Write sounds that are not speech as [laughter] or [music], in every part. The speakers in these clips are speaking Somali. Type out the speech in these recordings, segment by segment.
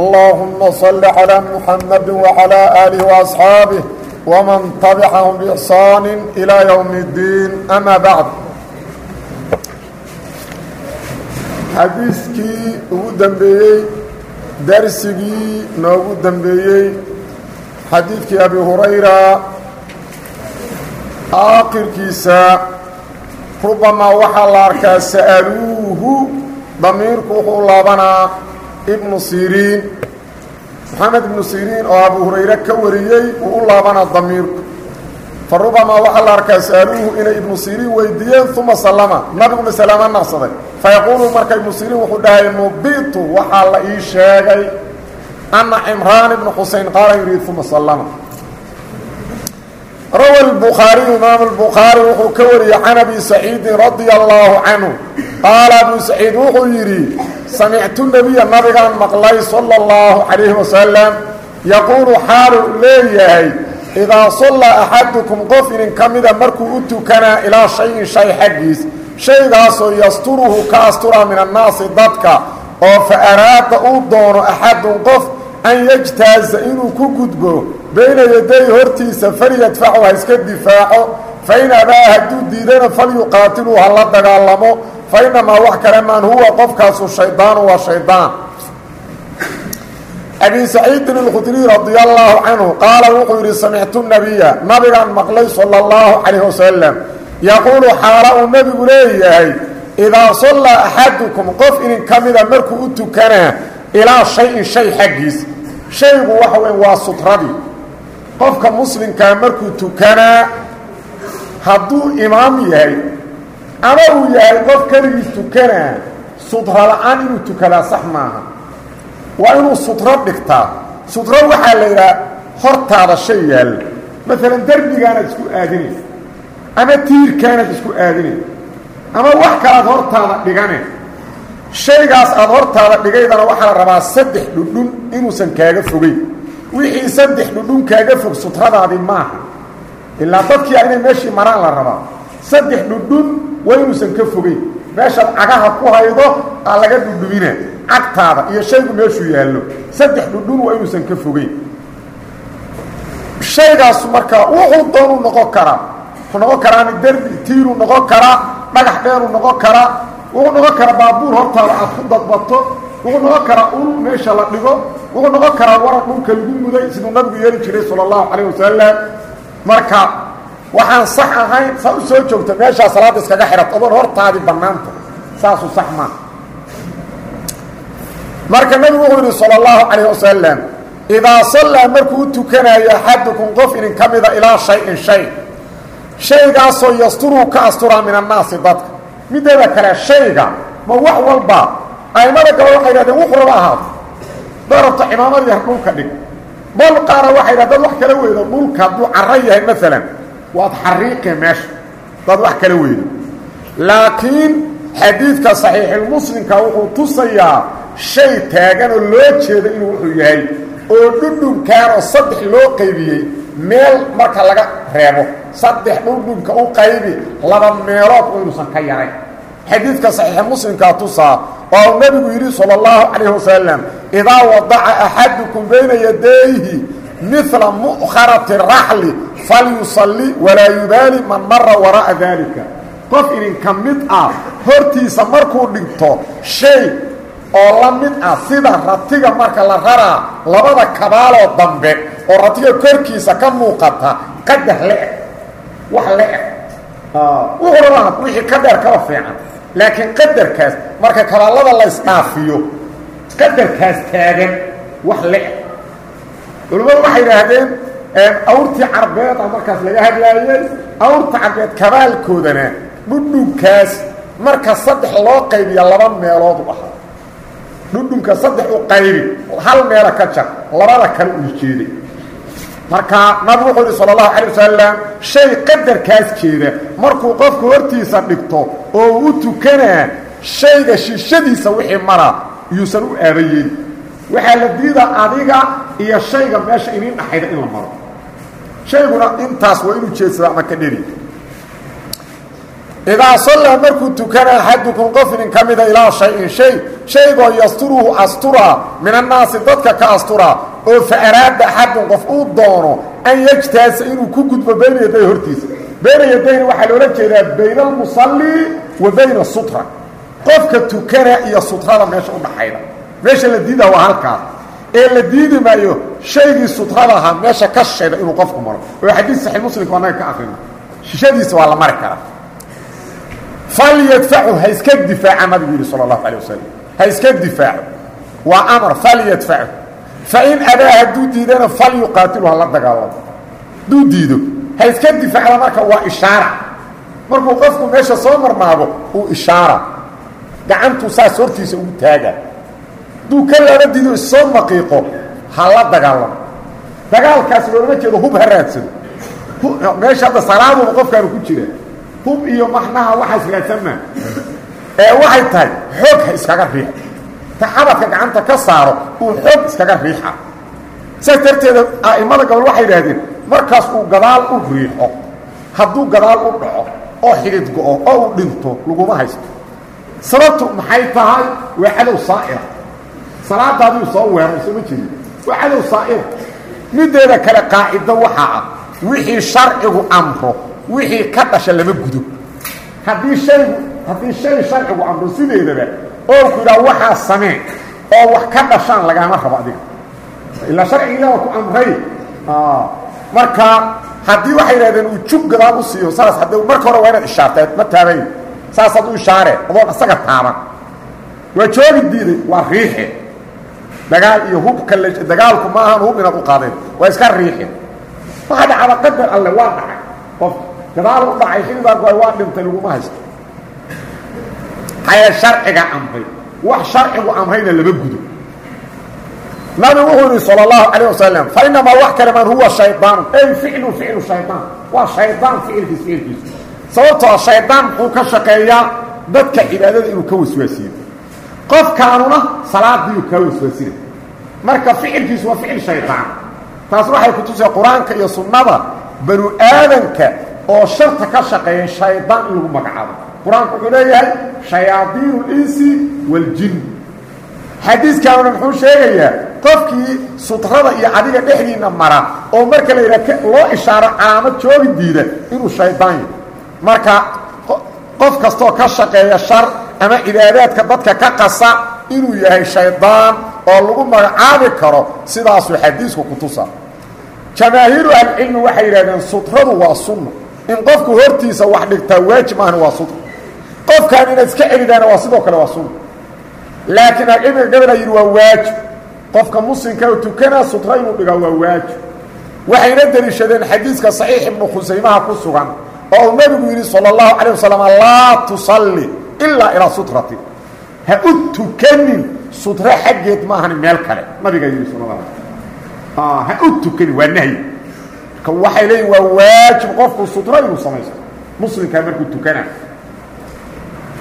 allahuma salli calىa muxamadi wacalaa aalih waasxaabih wman tabicahum bixsaani ilaa ywm اddiin ama bacd xadiiskii ugu dembeeyey darsigii noogu dembeeyey xadiidkii abi hurayra aakhirkiisa rubamaa waxaa la arkaa sa'aluuhu damiirku wuxuu laabanaa ibnu siriin. Moxamed ibnu siriin oo abu hurayre ka wariyey uu u laabanaa damiirku fa rubamaa waxaa la arkaa sa'aluuhu inay ibnu siriin weydiiyeen uma sallama. Nabiguna salaama naqsaday. Fayaquulu marka ibnu siriin wuxuu dhahay nubitu waxaa la ii sheegay anna cimraan ibnu xuseyn qaala yidhi uma sallama rawa lbukhaariyu imaamu lbukhaari wuxuu ka wariyey can abi saciidin radia allaahu canhu qaala abu saciid wuxuu yidhi samictu nebiya nabigaan maqlay sala allahu calayhi wasalam yaquulu xaaluu leeyahay idaa sallaa axadukum qof idin ka mida markuu u tukanaa ilaa shayin shay xaggiis shaygaasoo yasturuhu ka asturaa min annaasi dadka oo fa araada uu doono axadun qof an yajtaaza inuu ku gudbo bayna yaday hortiisa falyadfacu ha iska difaaco fa in abaa hadduu diidana falyuqaatiluu ha la dagaalamo fa inamaa wax kale maan huwa qofkaasu shaydaanu waa shaydaan. Abi saciidin اlkhudriy radi allaahu canhu qaala wuxuu yidhi samictu nabiya nabigaan maqlay sala اllahu calayh wasalam yaquulu xaala uu nebigu leeyahay idaa sallaa axadukum qof idin ka mida markuu u tukanaa ilaa shayin shay xaggiis. Shaygu waxa weya waa sutradii qofka muslimkaa markuu tukanaa hadduu imaam yahay ama uu yahay qof keligiis tukanaa sudro la'aan inuu tukadaa sax maaha. Waa inuu sutro dhigtaa. Sutro waxaa la yidhaha hortaada shay yaalla maalan derbigaanaad isku aadinay ama tiirkaanaad isku aadinay ama wax kalaad hortaada dhigane. Shaygaas aad hortaada dhigaydana waxaa la rabaa saddex dhudhun inuusan kaaga fogeyn wixii saddex dhudhun kaaga fog sutradaadii maaha. Ilaa dadkii inay meeshii maraan la rabaa. Saddex dhudhun waa ka fogeyn meeshaad cagaha ku haydo aa laga dhudhumina cagtaada iyo shaygu meeshuu yaallo. Saddex dhudhun waa ka fogeyn shaygaas marka wuxuu doonuu noqon karaa. Wuxuu noqon karaa derbi tiiruu noqon karaa dhagax dheeruu noqon karaa. Wuxuu noqon karaa baabuur hortaada aad ku dadbato wuxuu noqon karaa ul meesha la dhigo. Wuxuu noqon karaa waran dhulka lagu muday siduu nabigu yeeli jiray sala allahu calayh marka waxaan sax ahayn saa soo joogta meeshaa salaadda iskaga xidhat odoon hortaadii bannaanta saasuu sax marka nabigu wuxuu yidhi sala allahu calayh wasalam idaa markuu u axadukum qof idin ka mida shay-in shay. Shaygaasoo yasturuu ka asturaa min annaasi dadka. Mideeda kale shayga ma wax walba aimada gaba waxay yidhahdeen wuxu raba ahaato dad rabto cimaamad yar dhulka dhig. Bal qaara waxay yidhah dad wax kala weydo dhulka hadduu carro yahay maalan waad xariiqe meesha dad wax kala weydo. Laakiin xadiidka saxiixulmuslimka wuxuu tusayaa shay taagan oo loo jeedo inuu wuxuu yahay oo dhudhunkaanoo saddex loo qaybiyey meel marka laga reebo saddex dhudhunka u qaybi laba meelood oo inuusan ka yarayn xadiidka saxiixa muslimkaa tusaa oo nebigu yidhi sala allahu calayh wasalam idaa wadaca axadukum bayna yadayhi midla mu'kharati raxli falyusalli walaa yubaali man mara wara'a daalika qof idinka mid ah hortiisa markuu dhigto shay oo la mid ah sida ratiga marka la raraa labada kabaaloo dambe oo ratiga korkiisa ka muuqata qadar le-eg wax le-eg. Wuxuu rabaa wixii ka dheer kaba fiican laakiin qadarkaas marka kabaallada la isdhaafiyo qadarkaas taagan wax le-eg culimmadu waxay yidhaahdeen awrtii carbeed a markaas laga hadlaayey awrta carbeed kabaalkoodana dhudhunkaas marka saddex loo qaybiya laba meelood u ahaa. Dhudhunka saddex u qaybi hal meela ka jar labada kale uu jeeday marka nabigu wuxuu yihi sala allahu calay wasalam shay qadarkaas jeeda markuu qofku hortiisa dhigto oo u tukanaa shayga shishadiisa wixii mara yuusan u aabayeyn. Waxaa la diidaa adiga iyo shayga meesha iniin dhaxayda in la maro. Shayguna intaas waa inuu jeedsada ama ka dheri. Idaa sallaa markuu tukana axadukum qof inin ka shay-in shay shaygoo yasturuhu asturaa min annaasi dadka ka asturaa oo fa araada axadun qof uu doono an yajtaasa inuu ku gudbo bayna yaday hortiisa. Bayna yadayna waxaa loola jeedaa bayna almusalli wa bayna sutra. Qofka tukana iyo sutrada meesha udhaxayda meesha la diidaa waa halkaas. Ee la diidi maayo shaygii sutrada ahaa meesha ka shayda inuu qofku maro. Oo xadiis saxiix muslimka anaga ka akrina shishadiisa waa la mari karaa. Falyadfacu ha iska difaaca nabigu yihi sala allahu alay wasalam ha iska difaaco waa fain adaa hadduu diidana falyuqaatilu hala dagaalamo hadduu diido ha iska difaacda marka waa ishaara markuu qofku meesha soo marmaado uu ishaara gacantuu saas hortiisa ugu taaga hadduu ka laba diido issoo maqiiqo ha la dagaalamo dagaalkaas loolama jeedo hub ha raadsado meesha hadda salaaduba qofkaanu ku jira hub iyo maxnaha waxaas raadsanmaa ee waxay tahay xoog ha iskaga riixa ta xabadka gacanta ka saaro uu xoog iskaga riixa saas darteeda a'immada gobol waxay idhaahdeen markaas uu gadaal u riixo hadduu gadaal u dhaco oo xidid go-o oo uu dhinto laguma haysto. Sababtu maxay tahay? Waa cadow saa'ira salaadaadiu soo weeray soo ma jeedin waa cadow saa'ira mideeda kale qaacido waxaa ah wixii sharcigu amro wixii ka dhasha lama gudo. Haddii haygu haddii shay sharcigu amro sideedaba oo ku yidhaha waxaa samee oo wax ka dhashaan lagaama rabo adiga. Ilaa sharcigiiyaa ku amray. Marka haddii waxay yidhahdeen uu jug gadaal u siiyo saas hadda marka hore waa inaad ishaarteed ma taabayn saas hadduu ishaare adoon isaga taaban. Waa joogi diiday waa riixe dagaal iyo hubka dagaalku ma ahan hub inaad u qaadeen. Waa iska riixe waxa dhacda qadar alle waa dhacay. Qof gadaal u dhacay xilibaa go waa dhintay laguma haysto haya sharciga amray wax sharcigu amrayna lama gudo nabigu wuxuu yihi salى اlahu عalيه wasalam fainamaa wax kale man huwa shayطaanu ey ficlu ficlu shayطaan waa shaydaan ficilkiis ficilkiisu sababtoo shaydaan muxuu ka shaqeeyaa dadka cibaadada inuu ka waswaasiyo qofkaanuna salaadiiu kaa waswaasina marka ficilkiisu waa ficil shaydaan taas waxay ku tusay qur-aanka iyo sunnada banu aadanka oo sharta ka shaqeeya shaydaan in lagu magacaabo qur'aanku wuxuu leeyahay shayaadiin اlinsi wاljin xadiiskaanuna muxuu sheegayaa qofkii sutrada iyo adiga dhexdiina mara oo marka la yidhaha loo ishaaro calaamad joogi diida inuu shaydaan yahy marka qof kastoo ka shaqeeya shar ama cibaadaadka dadka ka qasa inuu yahay shaydaan oo lagu magacaabi karo sidaasuu xadiisku ku tusa jamaahiiru ahlicilmi waxay yidhahdeen sutradu waa sunna. In qofku hortiisa wax dhigtaa waajib waa qofkaan inaad iska celidaana waa sidoo kale waa sunna laakiin alcilmiga gabana yidhi waa waajib. Qofka muslimka oo tukanaa sutra inuu dhigaa waa waajib. Waxayna deliishadeen xadiiska saxiix ibnu khusaymaha ku sugan oo uu nebigu yidhi sala allahu calayh wasalam laa tusalli ilaa ilaa sutrati. Ha u tukanin sutre xaggeed ma ahani meel kale nabigaa yidhi sal ala ah, ha u tukanin waa nahyi marka waxay leeyihiin waa waajib qofku sutra inuu samaysto. Muslimkaa markuu tukanaa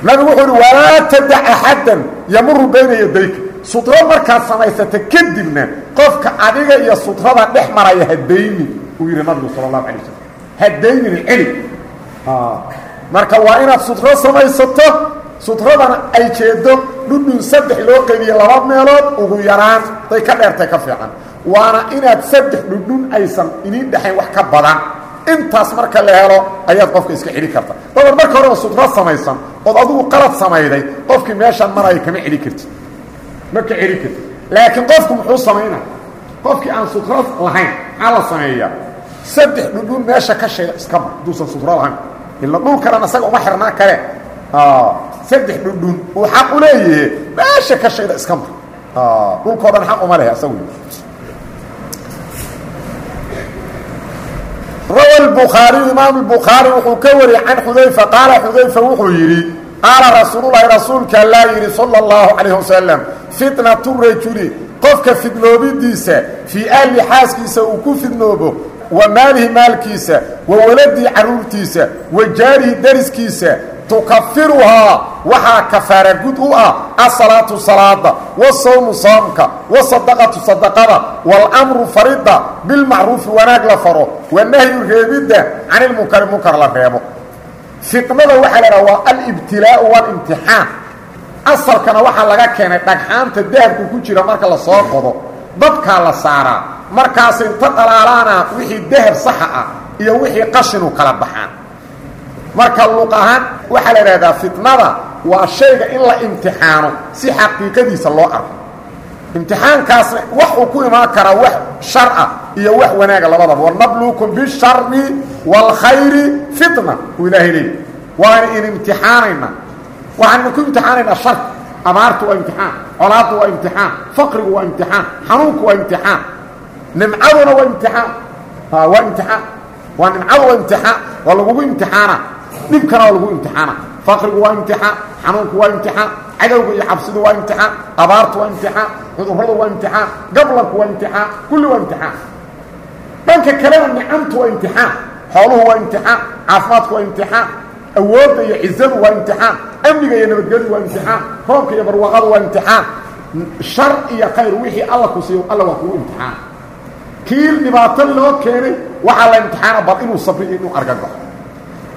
nabigu wuxuu uhi walaa tadac axaddan yamuru bayna yadayka sutro markaad samaysata kadibna qofka adiga iyo sutrada dhex maraya hadayni uu yidhi nabigu sal اlahu alay waslm hadaynin celi. Marka waa inaad sutro samaysato sutradana ay jeedo dhudhun saddex loo qeybiye laba meelood ugu yaraan. Day ka dheertay ka fiican. Waana inaad saddex dhudhun aysan iniin dhexayn wax ka badan intaas marka la helo ayaad qofka iska celi karta. Dabar marka horeba sutro samaysan ood adigu qalad samayday qofkii meeshaan maraya kama celi kartid. Ma ka celi kartid. Laakiin qofku muxuu samaynaya qofkii aan sutro lahayn maxaa la sameeyaa? Saddex dhudhun meesha ka shayda iska mar haduusan sutro lahayn. Ila dhulkanan isaga uma xirnaan kale. Saddex dhudhun uu xaq u leeyahe meesha ka shayda iska mar dhulkao dhan xaq uma leh isagu wlbukhaariyu imaam bukhaari wuxuu ka wariyey can xudayfa qaala xudayfa wuxuu yidhi qaala rasuululahi rasuulka allaa yidhi sala allahu calayh wasalam fitnatu rajuli qofka fidnoobidiisa fii ahli xaaskiisa uu ku fidnoobo wa maalihi maalkiisa wa waladii carruurtiisa wa jaarihi dariskiisa tukafiruhaa waxaa kafaara gud u ah asalaatu salaada wasawmu soomka wasadaqatu sadaqada waalamru farida bilmacruufi wanaag la faro wanahyu reebidda can ilmunkari munkar la reebo. Fitnada waxaa la dhaha waa alibtilaau walimtixaan. Asalkana waxaa laga keenay dhagxaanta dahabku ku jira marka la soo qodo dadkaa la saaraa markaas inta dhalaalaana wixii dahab saxa ah iyo wixii qashinu kala baxaan marka luq ahaan la idhahdaa fitnada waa shayga in la imtixaano si xaqiiqadiisa loo arko. Imtixaankaasna wax ku imaan karaa wax shar ah iyo wax wanaaga labadaba. Wanabluukum bishari wاlkhayri fitna uu ilaahay leey waana in imtixaanayna. Waxaan ku imtixaanaynaa sharka abaartu waa imtixaan colaaddu waa imtixaan faqrigu waa imtixaan xanuunku waa imtixaan nimcaduna waa imtixaan. Waa imtixaan. Waa nimcadu waa imtixaan. Waa lagugu imtixaana dhibkana waa lagu imtixaana faqrigu waa imtixaan xanuunku waa imtixaan cadowga iyo cabsidu waa imtixaan abaartu waa imtixaan cudurradu waa imtixaan gablanku waa imtixaan kulli waa imtixaan dhanka kalena nicamtu waa imtixaan xooluhu waa imtixaan caafimaadku waa imtixaan awoodda iyo cizadu waa imtixaan amniga iyo nabadgelyadu waa imtixaan roobka iyo barwaaqadu waa imtixaan shar iyo khayr wixii alla ku siiyo alla waa kugu imtixaan kii dhibaato loo keenay waxaa la imtixaana bal inuu sabriyo inuu argagaxo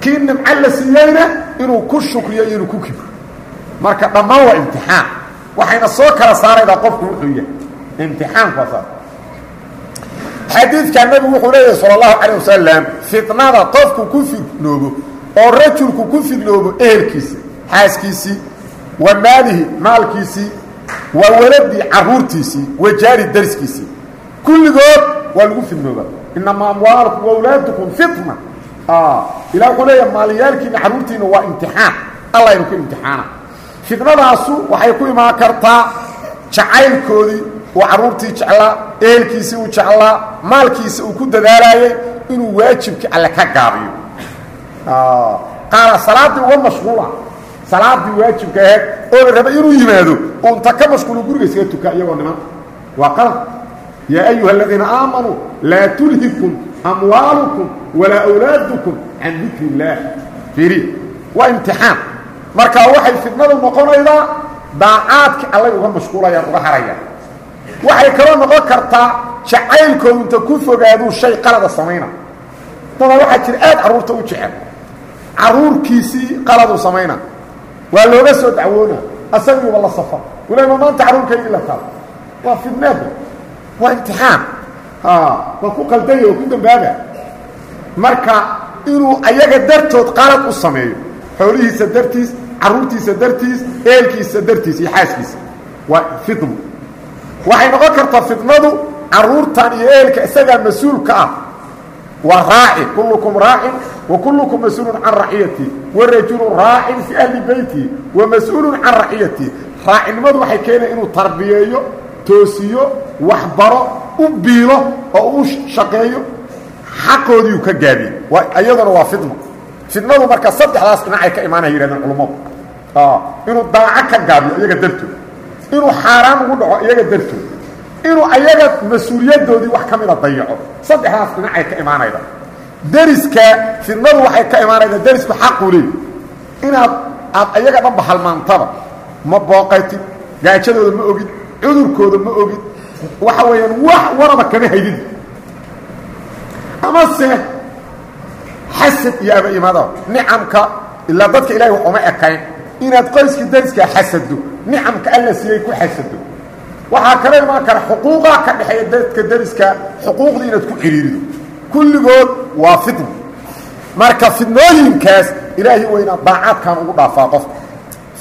kii nimco la siiyeyna inuu ku shukriyo iyo inuu ku kibro. Marka dhammaan waa imtixaan. Waxayna soo kala saaraydaa qofku wuxuu yahay. Imtixaanku waa saas xadiidkaa nabigu wuxuu leeyahay sala allahu calayh wasalam fitnada qofku ku fidnoobo oo rajulku ku fidnoobo ehelkiisa xaaskiisii wa maalihi maalkiisii wa waladii carruurtiisii wa jaari dariskiisii kulligood waa lagu fidnooba inamaa amwaalukum waawlaadukum fitna ilah wuxuu leeyahay maaliyaalkiina carruurtiina waa imtixaan allaynu ku imtixaana fitnadaasu waxay ku imaan kartaa jacaylkoodii uu carruurtii jeclaa ehelkiisii uu jeclaa maalkiisa uu ku dadaalaayey inuu waajibkii alle ka gaabiyo qaala salaaddii uga mashquula salaaddii waajibka aheed oo la raba inuu yimaado uu inta ka mashquulo guriga isaga tukaa iyagoo niman waa qalad yaa ayuha aladiina aamanuu laa tulhikum amwaalukum walaa awlaadukum can dikri illaah fiiri waa imtixaan. Marka waxay fitnadu noqonaydaa daacaadkii allay uga mashquulayaan uga harayaan. Waxay kaloo noqon kartaa jacaylkoodu inta ku fogaaduu shay qalada samayna. Dadaa waxaa jira aad carruurta u jecel. Carruurkiisii qaladuu samayna. Waa looga soo dacwoona asagiiba la safar. Walaama maanta carruurkaygii la taal. Waa fidneeda waa imtixaan waa ku qaldanya oo ku dambaaba marka inuu ayaga dartood qalad u sameeyo xoolihiisa dartiis carruurtiisa dartiis eelkiisa dartiis iyo xaaskiisa waa fidno waxay noqon kartaa fitnadu carruurtan iyo eelka isagaa mas'uulka ah. Waa raaci kullukum raacin wa kullukum mas'uulun can raciyati wa rajulu raacin fii ahli beyti wa mas'uulun can raciyati raacinimadu waxay keenaya inuu tarbiyeeyo toosiyo waxbaro u biilo oo u shaqeeyo xaqoodiiu ka gaabiye iyaduna waa fidno fidnadu marka saddexdaas dhinacay ka imaanaya yihahdeen culummadu inuu daaco ka gaabiyo iyaga dartood. Inuu xaaraan ugu dhaco iyaga dartood. Inuu ayaga mas'uuliyadoodii wax ka mida dayaco. Saddexdaas dhinacay ka imaanayda. Deriska fidnadu waxay ka imaanaydaa derisku xaquu leey inaad aad ayaga dhanba halmaantaba ma booqatid gaajadooda ma ogid cudurkooda ma ogid waxa weeyaan wax waraba kama haydid amase xasad iyo aba-imada nicamka ilaa dadka ilahay wax uma ekayn. Inaad qoyskii deriskaa xasado nicamka alla siiyey ku xasado. Waxaa kala imaan kara xuquuqaa ka dhexeeya dadka deriska xuquuqdii inaad ku ciriirido kulligood waa fidna marka fidnooyinkaas ilaahay weyna daacaadkan ugu dhaafaa qofka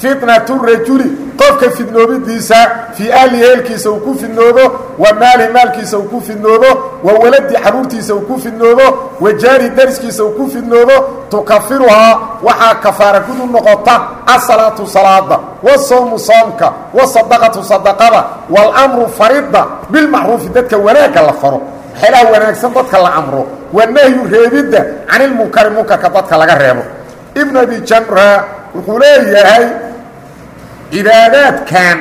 fitnatu rajuli qofka fidnoobidiisa fii ahli heelkiisa uu ku fidnoobo wa maalihi maalkiisa uu ku fidnoobo wa waladii carruurtiisa uu ku fidnoobo wa jaari dariskiisa uu ku fidnoobo tukafiruhaa waxaa kafaara gudu noqota asalaatu salaada wasawmu soomka wasadaqatu sadaqada waalamru farida bilmacruufi dadka wanaagga la faro xelaha wanaagsan dadka la amro wanahyu reebidda canilmunkari munkarka dadka laga reebo. Ibn abi jamra wuxuu leeyahay cibaadaadkan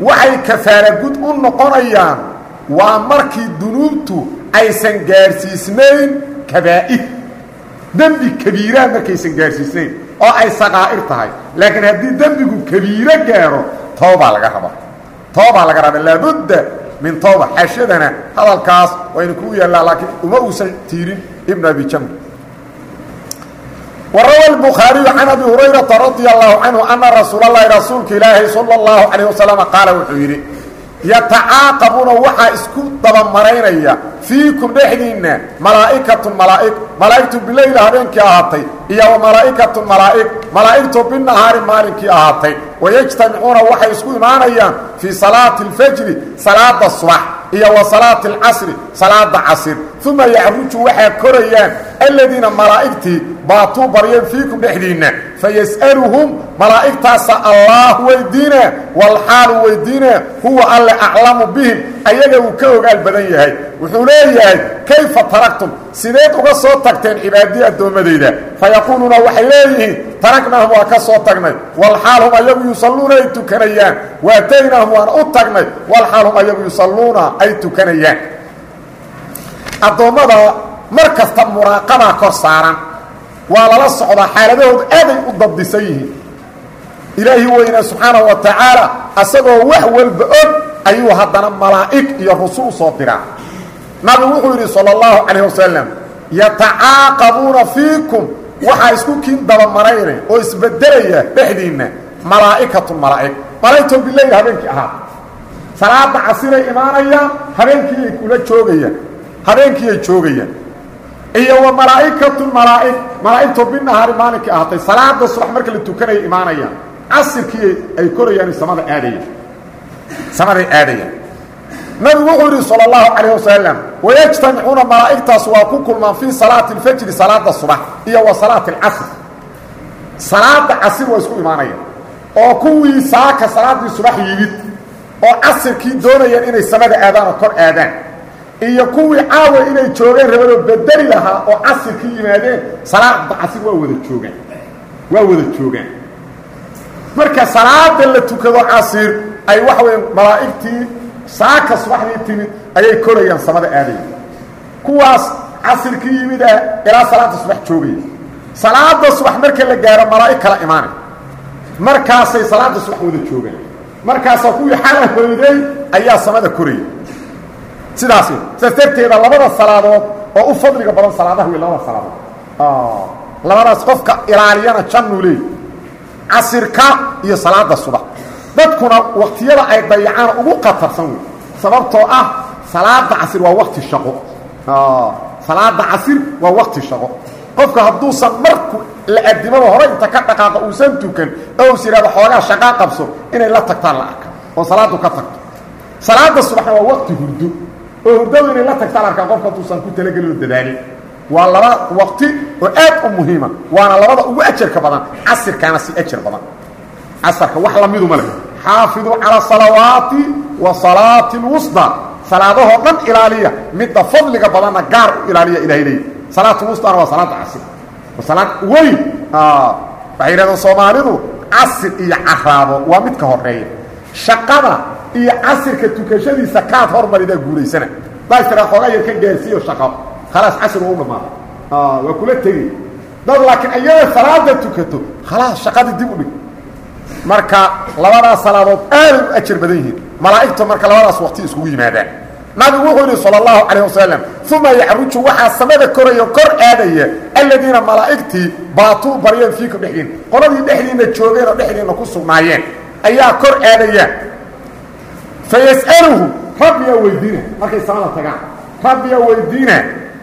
waxay kafaara gud u noqonayaan waa markii dunuubtu aysan gaadhsiisnayn kabaa'ir dembi kabiiraha markaysan gaadhsiisnayn oo ay saqaa'ir tahay. Laakiin haddii dembigu kabiiro gaaro toobaa laga rabaa. Toobaa laga rabaa. Laabudda min tooba xashadana hadalkaas wayna kuu yaallaa laakiin uma uusan tiirin ibn abi jamr warawa lbukhaariyu can abi hurayrata radia allahu canhu ana rasuul allahi rasuulka ilaahi sala allahu calayh wasalam qaala wuxuu yidhi yatacaaqabuuna waxaa isku dabamaraynaya fiikum dhexdiinna malaa'ikatun malaa'ig malaa'igtu bileyla habeenkii ahaatay iyo wa malaa'ikatun malaa'ig malaa'igtu binahaari maalinkii ahaatay wayajtamicuuna waxay isku imaanayaan fii salaati alfajri salaada subax iyo wa salaati اlcasri salaada casir. Uma yacruju waxaa korayaan aladiina malaa'igtii baatuu baryeen fiikum dhexdiinna fayas'aluhum malaa'igtaasa allaah weydiina walxaalu weydiina huwa alle aclamu bihim ayaga uu ka ogaal badan yahay. Wuxuu leeyahay kayfa taraktum? Sideed uga soo tagteen cibaadii addoommadayda fayaquuluuna waxay leeyihiin taragnahum waa ka soo tagnay. Walxaal hum ayagu yusalluuna ay tukanayaan. Waataynahum waan u tagnay. Walxaal hum ayagu yusalluuna ay tukanayaan. Addoommada mar kasta muraaqabaa kor saaran. Waa lala socdaa xaaladahoodu aaday u dabdisan yihiin. Ilaahi weynaa subxaanahu wa tacaala asagoo wax walba og ayuu haddana malaa'ig iyo rusul soo diraa. Nabigu wuxuu yidhi salى اllahu calayh wasalam yatacaaqabuuna fiikum waxaa isku kiin dabamaraynay oo isbedelaya dhexdiinna malaa'ikatu malaa'ig malaa'igtoo bileyl habeenkii ahaa. Salaada casiray imaanayaan habeenkiiay kula joogayaan habeenkiiay joogayaan iyo wa malaa'ikatu malaa'ig malaa'igtoo binahaari maalinkii ahaatay. Salaada subax marka la tukanaya imaanayaan casirkii ay korayaan samada aadayaan samaday aadayaan nabigu wuxuu yidhi salى اllahu calayh wasalam wayajtamicuuna malaa'igtaas waa ku kulmaan fii salaati اlfajri salaada subax iyo wa salaati اlcasr salaada casir waa isku imaanayaan oo kuwii saaka salaaddii subax yimid oo casirkii doonayaan inay samada aadaan oo kor aadaan iyo kuwii caawa inay joogeen rabadoo bedeli lahaa oo casirkii yimaadeen salaada casir waa wada joogaan waa wada joogaan marka salaada la tukado casir ay waxa weya malaa'igtii saaka subaxdii timid ayay korayaan samada aadaya kuwaas casirkii yimid ah ilaa salaada subax joogaya salaada subax marka la gaaro malaa'ig kala imaanay. Markaasay salaada subax wada joogaan markaasaa kuwii xala hoyday ayaa samada koraya sidaas darteeda labada salaadood oo u fadliga badan salaadaha wey labada salaadood. Labadaas qofka ilaaliyana jannuu leey. Iyo salaada subax dadkuna waktiyada ay dayacaan ugu qatarsan wey sababtoo ah salaada casir waa wakti shaqo. Salaada casir waa wakti shaqo. Qofka hadduusan marku la adimada hore inta ka dhaqaaqa uusan tukan oo is yidhahdo xoogaa shaqaa qabso inay la tagtaan la arka oo salaadu ka tagto. Salaada subaxna waa wakti hurdo oo hurdadu inay la tagtaan arkaa qofka hadduusan ku talagelin oo dadaalin waa laba waqti oo aad u muhiima waana labada ugu ajarka badan casirkaana si ajar badan casarka wax lamidu ma leh. Xaafiduu cala salawaati wa salaati lwusda. Salaadahoo dhan ilaaliya. Midda fadliga badanna gaar u ilaaliya ilahay leey salaat wustana waa salaada casir. Waa salaad weyn. Waxay yidhahdeen soomaalidu casir iyo caraabo waa midka horreeya shaqada iyo casirka tukashadiisa kaad hormaridaa guulaysana. Daistira xoogaa yar ka gaarsiiyo shaqo. Khalaas casir waa u dhammaada waa kula tegey. Dad laakiin ayada salaada tukato khalaas shaqadii dib u dhig marka labadaas salaadood aaday u ajar badan yihiin malaa'igta marka labadaas waqti iskugu yimaadaan nabigu wuxuu yidhi salى اllahu calayه wasalam uma yacruju waxaa samada korayo kor aadaya aladiina malaa'igtii baatuu baryeen fiikum dhexdiin qoladii dhexdiinna joogeen oo dhexdiinna ku sugnaayeen ayaa kor aadaya fayas'aluhum rabbiyaa weydiina markay samada tagaan rabbiyaa weydiina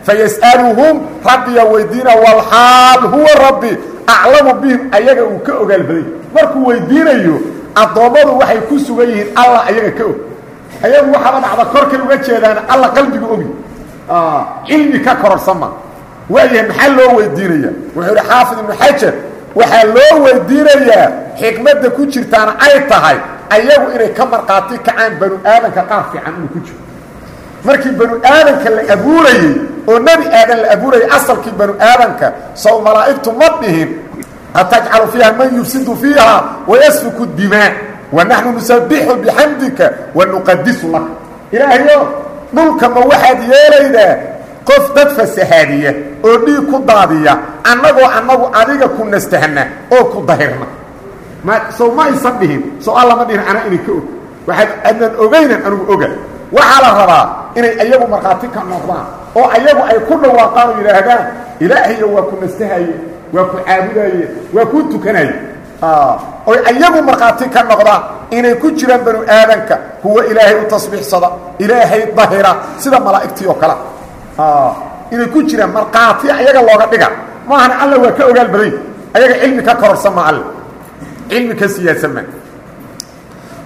fayas'aluhum rabbiyaa weydiina walxaal huwa rabbi aclamu bihim ayaga uu ka ogaal baday markuu weydiinayo addoommadu waxay ku sugan yihiin allah ayaga ka og. Ayagu waxaaba dhacda korkay uga jeedaan alla qalbiga ogi. Cilmi ka kororsama waayahay maxaa loo weydiinaya wuxuu idhi xaafid ibnu xajar waxaa loo weydiinayaa xikmadda ku jirtaana ay tahay ayagu inay ka markhaati kacaan banu aadanka qaar fiican inuu ku jiro. Markii banu aadanka la abuurayey oo nebi aadan la abuurayay asalkii banu aadanka sow malaa'igtu ma dhihin atajcalu fiiha man yufsidu fiiha wayasfiku dimaa wanaxnu nusabixu bixamdika wanuqadisu laka ilaahayo dhulka ma waxaad yeelaydaa qof dad fasahaadiya oo dhiig ku daadiya annagoo annagu adiga ku nastahna oo ku dahirna sow ma aysan dhihin sow alla ma dhihin anaa inay ka og waxaad adnan ogaynan anugu oga waxaa la rabaa inay ayagu markhaati ka noqdaan oo ayagu ay ku dhawaaqaan oo yidhaahdaan waa ku waa ku caabudaye waa kuu tukanaye oy ayagu markhaati ka noqdaan inay ku jiraan banu aadanka kuwa ilaahay u tasbiixsada ilaahay dahira sida malaa'igtii oo kale. Inay ku jiraan markhaati ayaga looga dhiga. Maahana alla waa ka ogaal baday ayaga cilmi ka kororsan ma alle cilmi ka siyaadsan ma.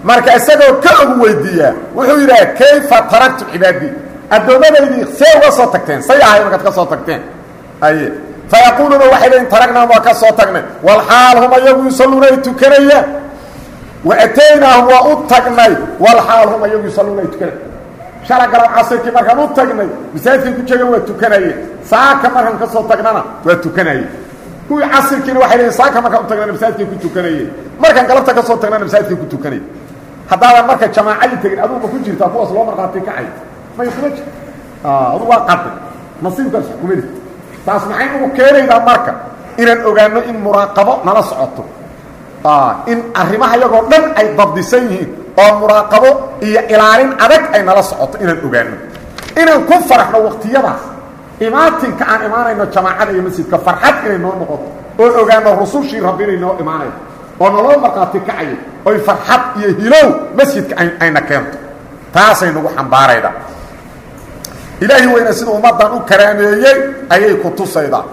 Marka isagoo ka og weydiiyaa wuxuu yidhaha kayfa taraktum cibaadii? Addoomadaydii see uga soo tagteen. Say ahay markaad ka soo tagteen. Aye fayaquuluuna waxay leeyiin taragnaam waa ka soo tagnay walxaal hum ayagu yusalluuna ay tukanayaan wa ataynaahum waa u tagnay walxaal hum ayagu yusalluuna ay tukanay shala galab casirkii markaan u tagnay masaajidkay ku jegan waa tukanayeen saaka markaan ka soo tagnana waa tukanayeen kuwii casirkiina waxay leeyiin saaka markaan u tagnana masaajidkay ku tukanayeen markaan galabta ka soo tagnana masaajidkay ku tukanayeen haddaadan marka jamaacadii tegin adugu ma ku jirtaa kuwaas loo markhaati kacay may kuma jir adu waa qaday nasiibkaas xukumadi taas maxay ugu keenaydaa marka? Inaan ogaano in muraaqabo nala socoto. In arrimaha iyagoo dhan ay dabdisan yihiin oo muraaqabo iyo ilaalin adag ay nala socoto inaan ogaano. Inaan ku faraxno waqtiyadaas. Imaatinka aan imaanayno jamaacada iyo masjidka farxad inay noo noqoto. Oon ogaano rusushii rabbi inay noo imaanayo oo naloo markhaati kacayo oy farxad iyo hilow masjidka ayna keento. Taasay nagu xambaarayda ilaahi weyna sida ummaddan u karaameeyey ayay ku tusaydaa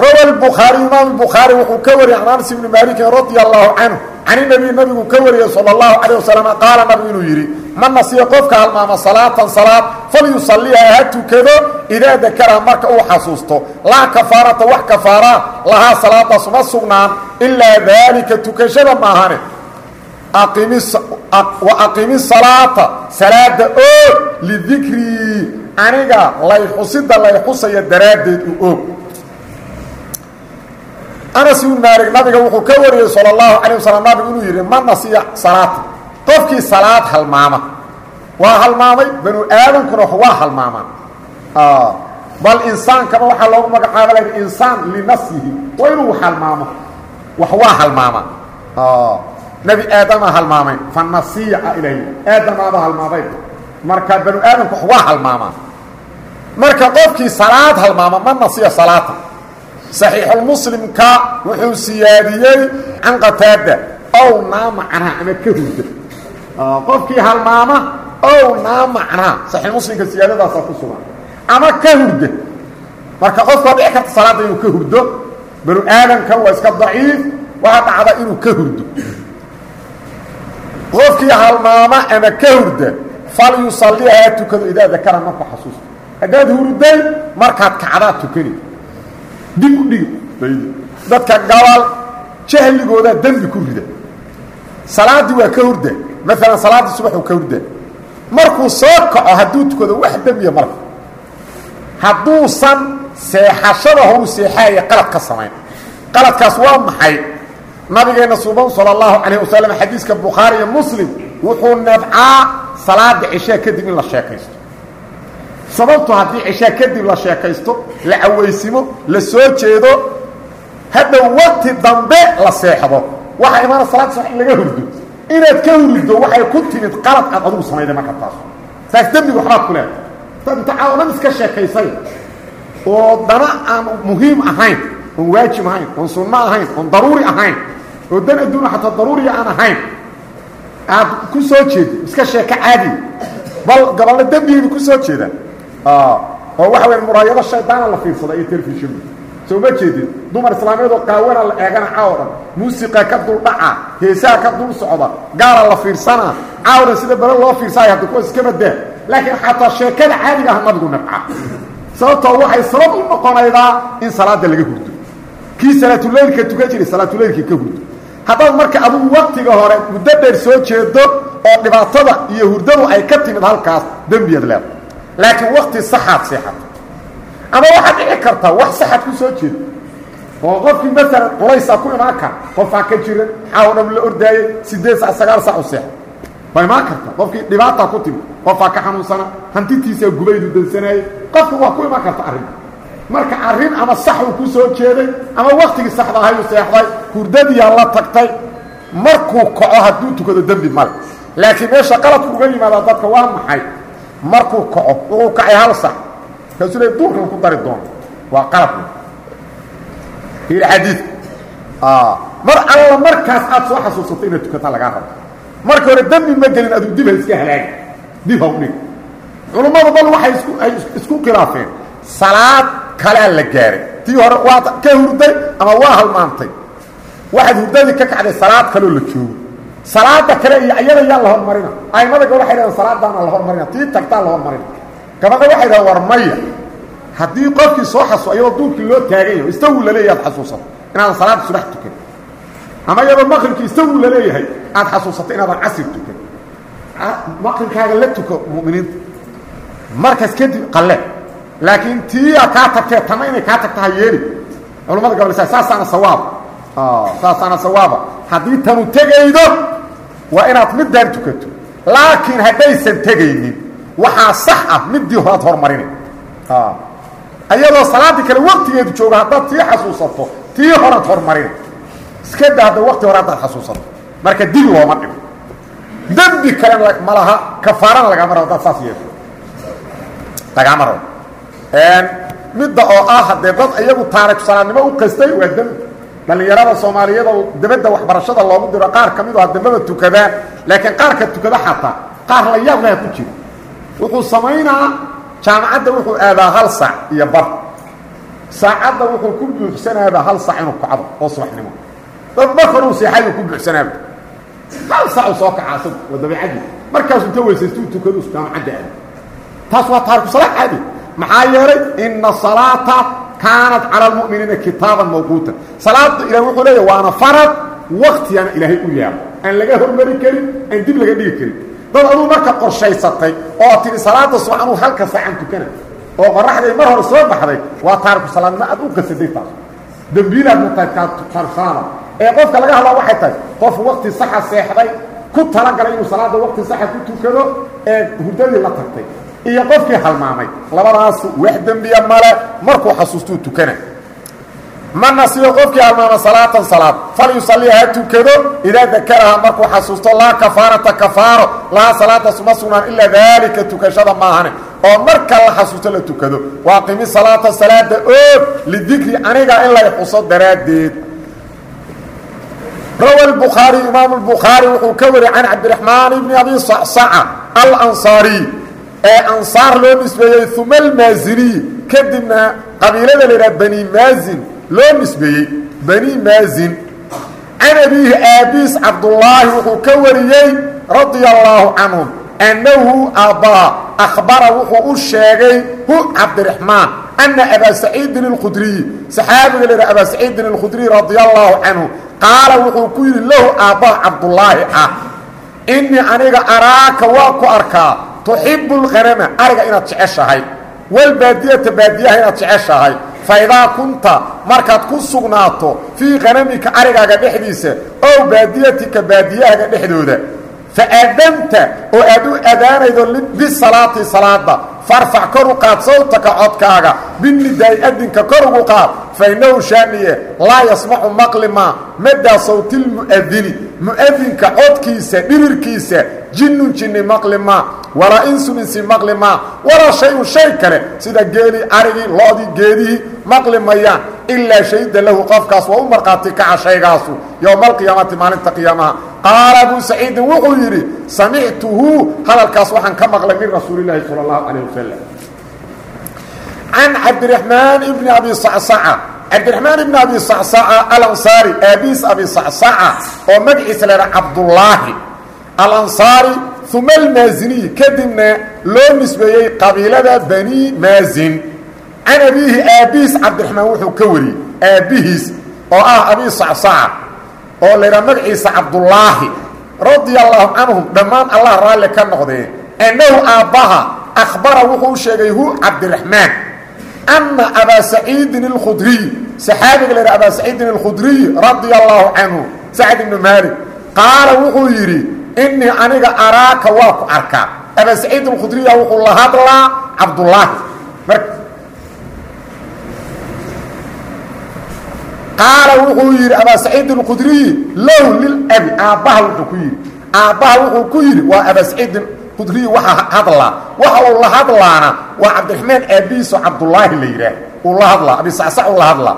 rawa bukhaari imaam bukhaari wuxuu ka wariyey can anas ibni maalikin radia allahu canhu can inabiy nabigu ka wariyey sala allahu calayh wasalam qaala nabigu inuu yidhi man nasiya qofka halmaama salaatan salaad falyusaliha ha tukado idaa dakaraha marka uu xasuusto laa kafaarata wax kafaaraa lahaa salaadaas uma sugnaan ilaa daalika tukashada maahane aqimi salaata salaada oog lidikrii aniga lay xusida lay xusaya daraaddeed u oog anas ibn maalig nabiga wuxuu ka wariyey sala allahu calay wasalam nabigu inuu yidhi man nasiya salaata qofkii salaad halmaama waa halmaamay banu aadankuna waa halmaamaan bal insaankaba waxaa loogu magacaaba la insaan linafsihi waa inuu halmaamo wax waa halmaama nebi aadamaa halmaamay. Fa nasiica ilahy aadamaaba halmaamay. Marka banu aadamku wax waa halmaamaa marka qofkii salaad halmaama man nasiya salaata saxiixulmuslimka wuxuu siyaadiyey can qataada. Ow naa macnaa ama ka hurda qofkii halmaama ow naa macnaa. Saxiixulmuslimka siyaadadaasaa ku sugan. Ama ka hurda marka qofku waa dhici karta salaadda inuu ka hurdo banu aadamka waa iska daciif waxaa dhacda inuu ka hurdo qofkii halmaama ama ka hurda fal yusalliha ha tukado idaa dakara marku xasuusto. Haddaad hurday markaad kacdaad tukani. Dib u dhigi dadka gabal jahligoodaa dembi ku rida. Salaaddii waa ka hurda maalan salaaddii subaxuu ka hurda markuu soo kaco hadduu tukado wax dembiya marka. Hadduusan seexashada horu seexaaya qalad ka samayn. Qaladkaas waa maxay nabigeenna suuban sala allahu calayh wasalam xadiiska bukhaari iyo muslim wuxuu nabcaa salaada cishaa kadib la sheekaysto. Sababtu haddii cishaa kadib la sheekaysto la cawaysimo la soo jeedo hadhow waqti dambe la seexdo. Waxaa imaana salaad sax laga hurdo. Inaad ka hurdo waxay ku timid qalad aad adugu samayday marka taas. Saas dembiga waxbaad ku leedahay. Dad inta caawalan iska sheekaysay oo dana aan muhiim ahayn waajib ahayn oon sunno ahayn oon daruuri ahayn oo dan adduuna xataa daruuriya aan ahayn aad ku soo jeeda iska sheeko caadiya bal gabalna dembigeeda ku soo jeedaan oo waxa weya muraayado shaydaana la fiirsada iyo telefishon soo ma jeedin dumar islaameed oo qaawana la eegana caawo dhan muusiqa ka dul dhaca heesaha ka dul socda gaala la fiirsanaa caawo dhan sida bale loo fiirsaayo hadda kuwaas iska badaa laakiin xataa sheekada caadiga ah nabigu nabca sababtoo waxay sabab u noqonaydaa in salaada laga hurdo kii salaatuleylka tukan jiray salaatuleylkii ka hurdo haddaad marka adugu waktiga hore muddo dheer soo jeedo oo dhibaatada iyo hurdadu ay ka timid halkaas dembiyaad leeda laakiin wakti saxaad seexata ama waxaad dhici kartaa wax saxaad ku soo jeeda oo qofkii maalan culaysaa ku imaan kara qofaa ka jiran xaawo la ordaayey siddeed sac sagaal sac u seexa waa imaan karta qofkii dhibaataa ku timi qofaa ka xanuunsana hantitiisaa gubaydu dansanayay qofka waa ku imaan karta arrin. Marka arrin ama sax ku soo jeeday ama waktigii saxda ahay uu seexday hurdadiyaa la tagtay markuu kaco hadduu tukado dembi male laakiin meesha qaladku uga yimaadaa dadka waa maxay? Markuu kaco wuxuu kacay hal sax kaasuu le duurkan ku dari doono waa qalad ir xadiid mar alla markaas aad soo xasuusato inaad tukataa lagaa rabo. Marka hore dembi ma gelin aduu dib ha iska halaagi dib ha u dhig. Culummadu bal waxay ay isku khilaafeen. Salaad kalea la gaaray tii hore waad ka hurday ama waa halmaantay waxaad hurdadii ka kacday salaad kaloo la joogo. Salaada kale iyo iyada yaa la hormarina. Aimada gabadha waxay dhahdeen salaadaana la hormarina tii tagtaa la hormarina. Gabadha waxay dhahdeen war maya. Haddii qofkii soo xasu iyadoo duurkii loo taagan yaho istawu la leeyahay aad xasuusato. Inaadan salaada subax tukan. Ama iyadoo maqribkii istawu la leeyahay aad xasuusato inaadan casir tukan. Maqribkaaga la tuko mu'miniinta. Markaas kadib qalle. Laakiin tiiyaa kaa tagtee tana inay kaa tagta ha yeeli culamada gabal saasaana sawaaba saasaana sawaaba haddii tanu tegaydo waa inaad middaan tukato laakiin haddaysan tegaynin waxaa sax ah middii horaad hormarina ayadoo salaaddii kale waktigeedu jooga haddaad tii xasuusato tii horaad hormarina iska da hadda wakti hore haddaad xasuusato marka dib looma dhigo dembi kalena malaha kafaarana lagama rabo haddaad saas yeesho lagama rabo midda oo ah haddee dad iyagu taariku salaadnimo u qastay waa dembi dhallinyarada soomaaliyeed oo dibadda waxbarashada loogu diro qaar ka midu hadamaba tukadaan laakiin qaarka tukada xataa qaar la yaab laha ku jira wuxuu samaynaa jaamacadda wuxuu aadaa hal sac iyo bar. Saacadda wuxuu ku buuxsanaaba hal sac inuu kacdo oo subaxnimo. Dad marka hore u seexayuu ku buuxsanaaba hal sacu soo kaca asagu waa dabiicadii markaasu inta weysaystu tukadu jaamacadda aada taas waa taariku salaad caadi maxaa yeelay ina salaata kaanat cala almu'miniina kitaaban mawquutan. Salaada ilahi wuxuu leeya waana farad waktigana ilaahay u yaabo aan laga hormari karin aan dib laga dhigi karin. Dad aduu marka qorshaysatay oo tiri salaada subax anuu halka saacan tukana oo qoraxday mar hore soo baxday waa taariku salaadnimo aad u qasaday taas. Dembiilaadna tahay taarikusalaada ee qofka laga hadlaa waxay tahay qof wakti saxa seexday ku talagalay inuu salaada wakti saxa ku tukado ee hurdadii la tagtay iyo qofkii halmaamay. Labadaas wax dembiya male markuu xasuustuu tukana man nasiyo qofkii halmaama salaatan salaad. Falyusaliya ha tukado idaa dakaraha markuu xasuusto laa kafaarata kafaaro. Lahaa salaadaas uma sugnaan ilaa daalika tukashada maahane. Oo marka la xasuusto la tukado waa qimi salaata salaada oog lidikri aniga in lay xuso daraaddeed. Rawa lbukhaari imaamu lbukhaari wuxuu ka wari can cabdiraxmaan ibni abi sacsaca alansaariy ee ansaar loo nisbeeyey uma almaaziniy kadibna qabiilada la yidhaha bani maazin loo nisbeeyey. Bani maazin can abiihi aabiis cabdullaahi wuxuu ka wariyey radia allaahu canhum annahu aabbaa akhbara wuxuu u sheegay hu cabdiraxmaan ana abaa saciidin اlkhudriy saxaabiga la yidhaha abaa saciidin اlkhudriy radia allaahu canhu qaala wuxuu ku yidhi lahu aabbaha cabdullaahi ah innii aniga araaka waa ku arkaa tuxibu lqanama ariga inaad jeceshahay. Walbaadiyata baadiyaha inaad jeceshahay. Fa idaa kunta markaad ku sugnaato fii qanamika arigaaga dhexdiisa ow baadiyatika baadiyahaaga dhexdooda fa aadanta oo aad u adaanaydo bisalaati salaada farfac kor u qaad sawtaka codkaaga binnidaay adinka kor ugu qaad fa innahu shaaniye laa yasmacu maqlima madaa sawtilmu'adini mu'adinka codkiisa dhirirkiisa jinnun jinni maqlima walaa insun insi maqlima walaa shay-un shay kale sida geelii arigii lo-dii geedihii maqli mayaan ilaa shahida lahu qofkaas waa u markhaati kaca shaygaasu maalinta qiyaamaha qaala abuu saciidin wuxuu yidhi samictuhu hadalkaas waxaan ka maqlay min rasuuli illaahi sala allahu calayh wasalam can cabdiraxmaan ibni abi sacsaca cabdiraxmaan ibni abi sacsaca alansaari aabiis abi sacsaca oo magaciisa yidhaha cabdullaahi. Alansaari uma almaaziniy kadibna loo nisbeeyey qabiilada bani maazin. Can abiihi aabihiis cabdiraxmaan wuxuu ka wariyey aabbihiis oo ah abi sacsaca oo la yidhaha magaciisa cabdullaahi radia allaahu canhum dhammaan allah raalli ka noqdee annahu aabbaha akhbara wuxuu u sheegay hu cabdiraxmaan anna abaa saciidin اlkhudriy saxaabiga la yidhaha abaa saciidin اlkhudriy radia allaahu canhu sacd ibnu maalik qaala wuxuu yidhi innii aniga araaka waa ku arkaa. Aba saciid alkhudriya wuxuu la hadlaa cabdullaahi mar qaala wuxuu yidhi abaa saciid alkhudriyi low lilabi aabbaha wuxuu ku yidhi. Aabbaha wuxuu ku yidhi waa abaa saciidin khudriyi waxa hadlaa waxa uu la hadlaana waa cabdiraxmaan aabbihiiso cabdullaahi la yidhaah. Uu la hadlaa abisacsac uu la hadlaa.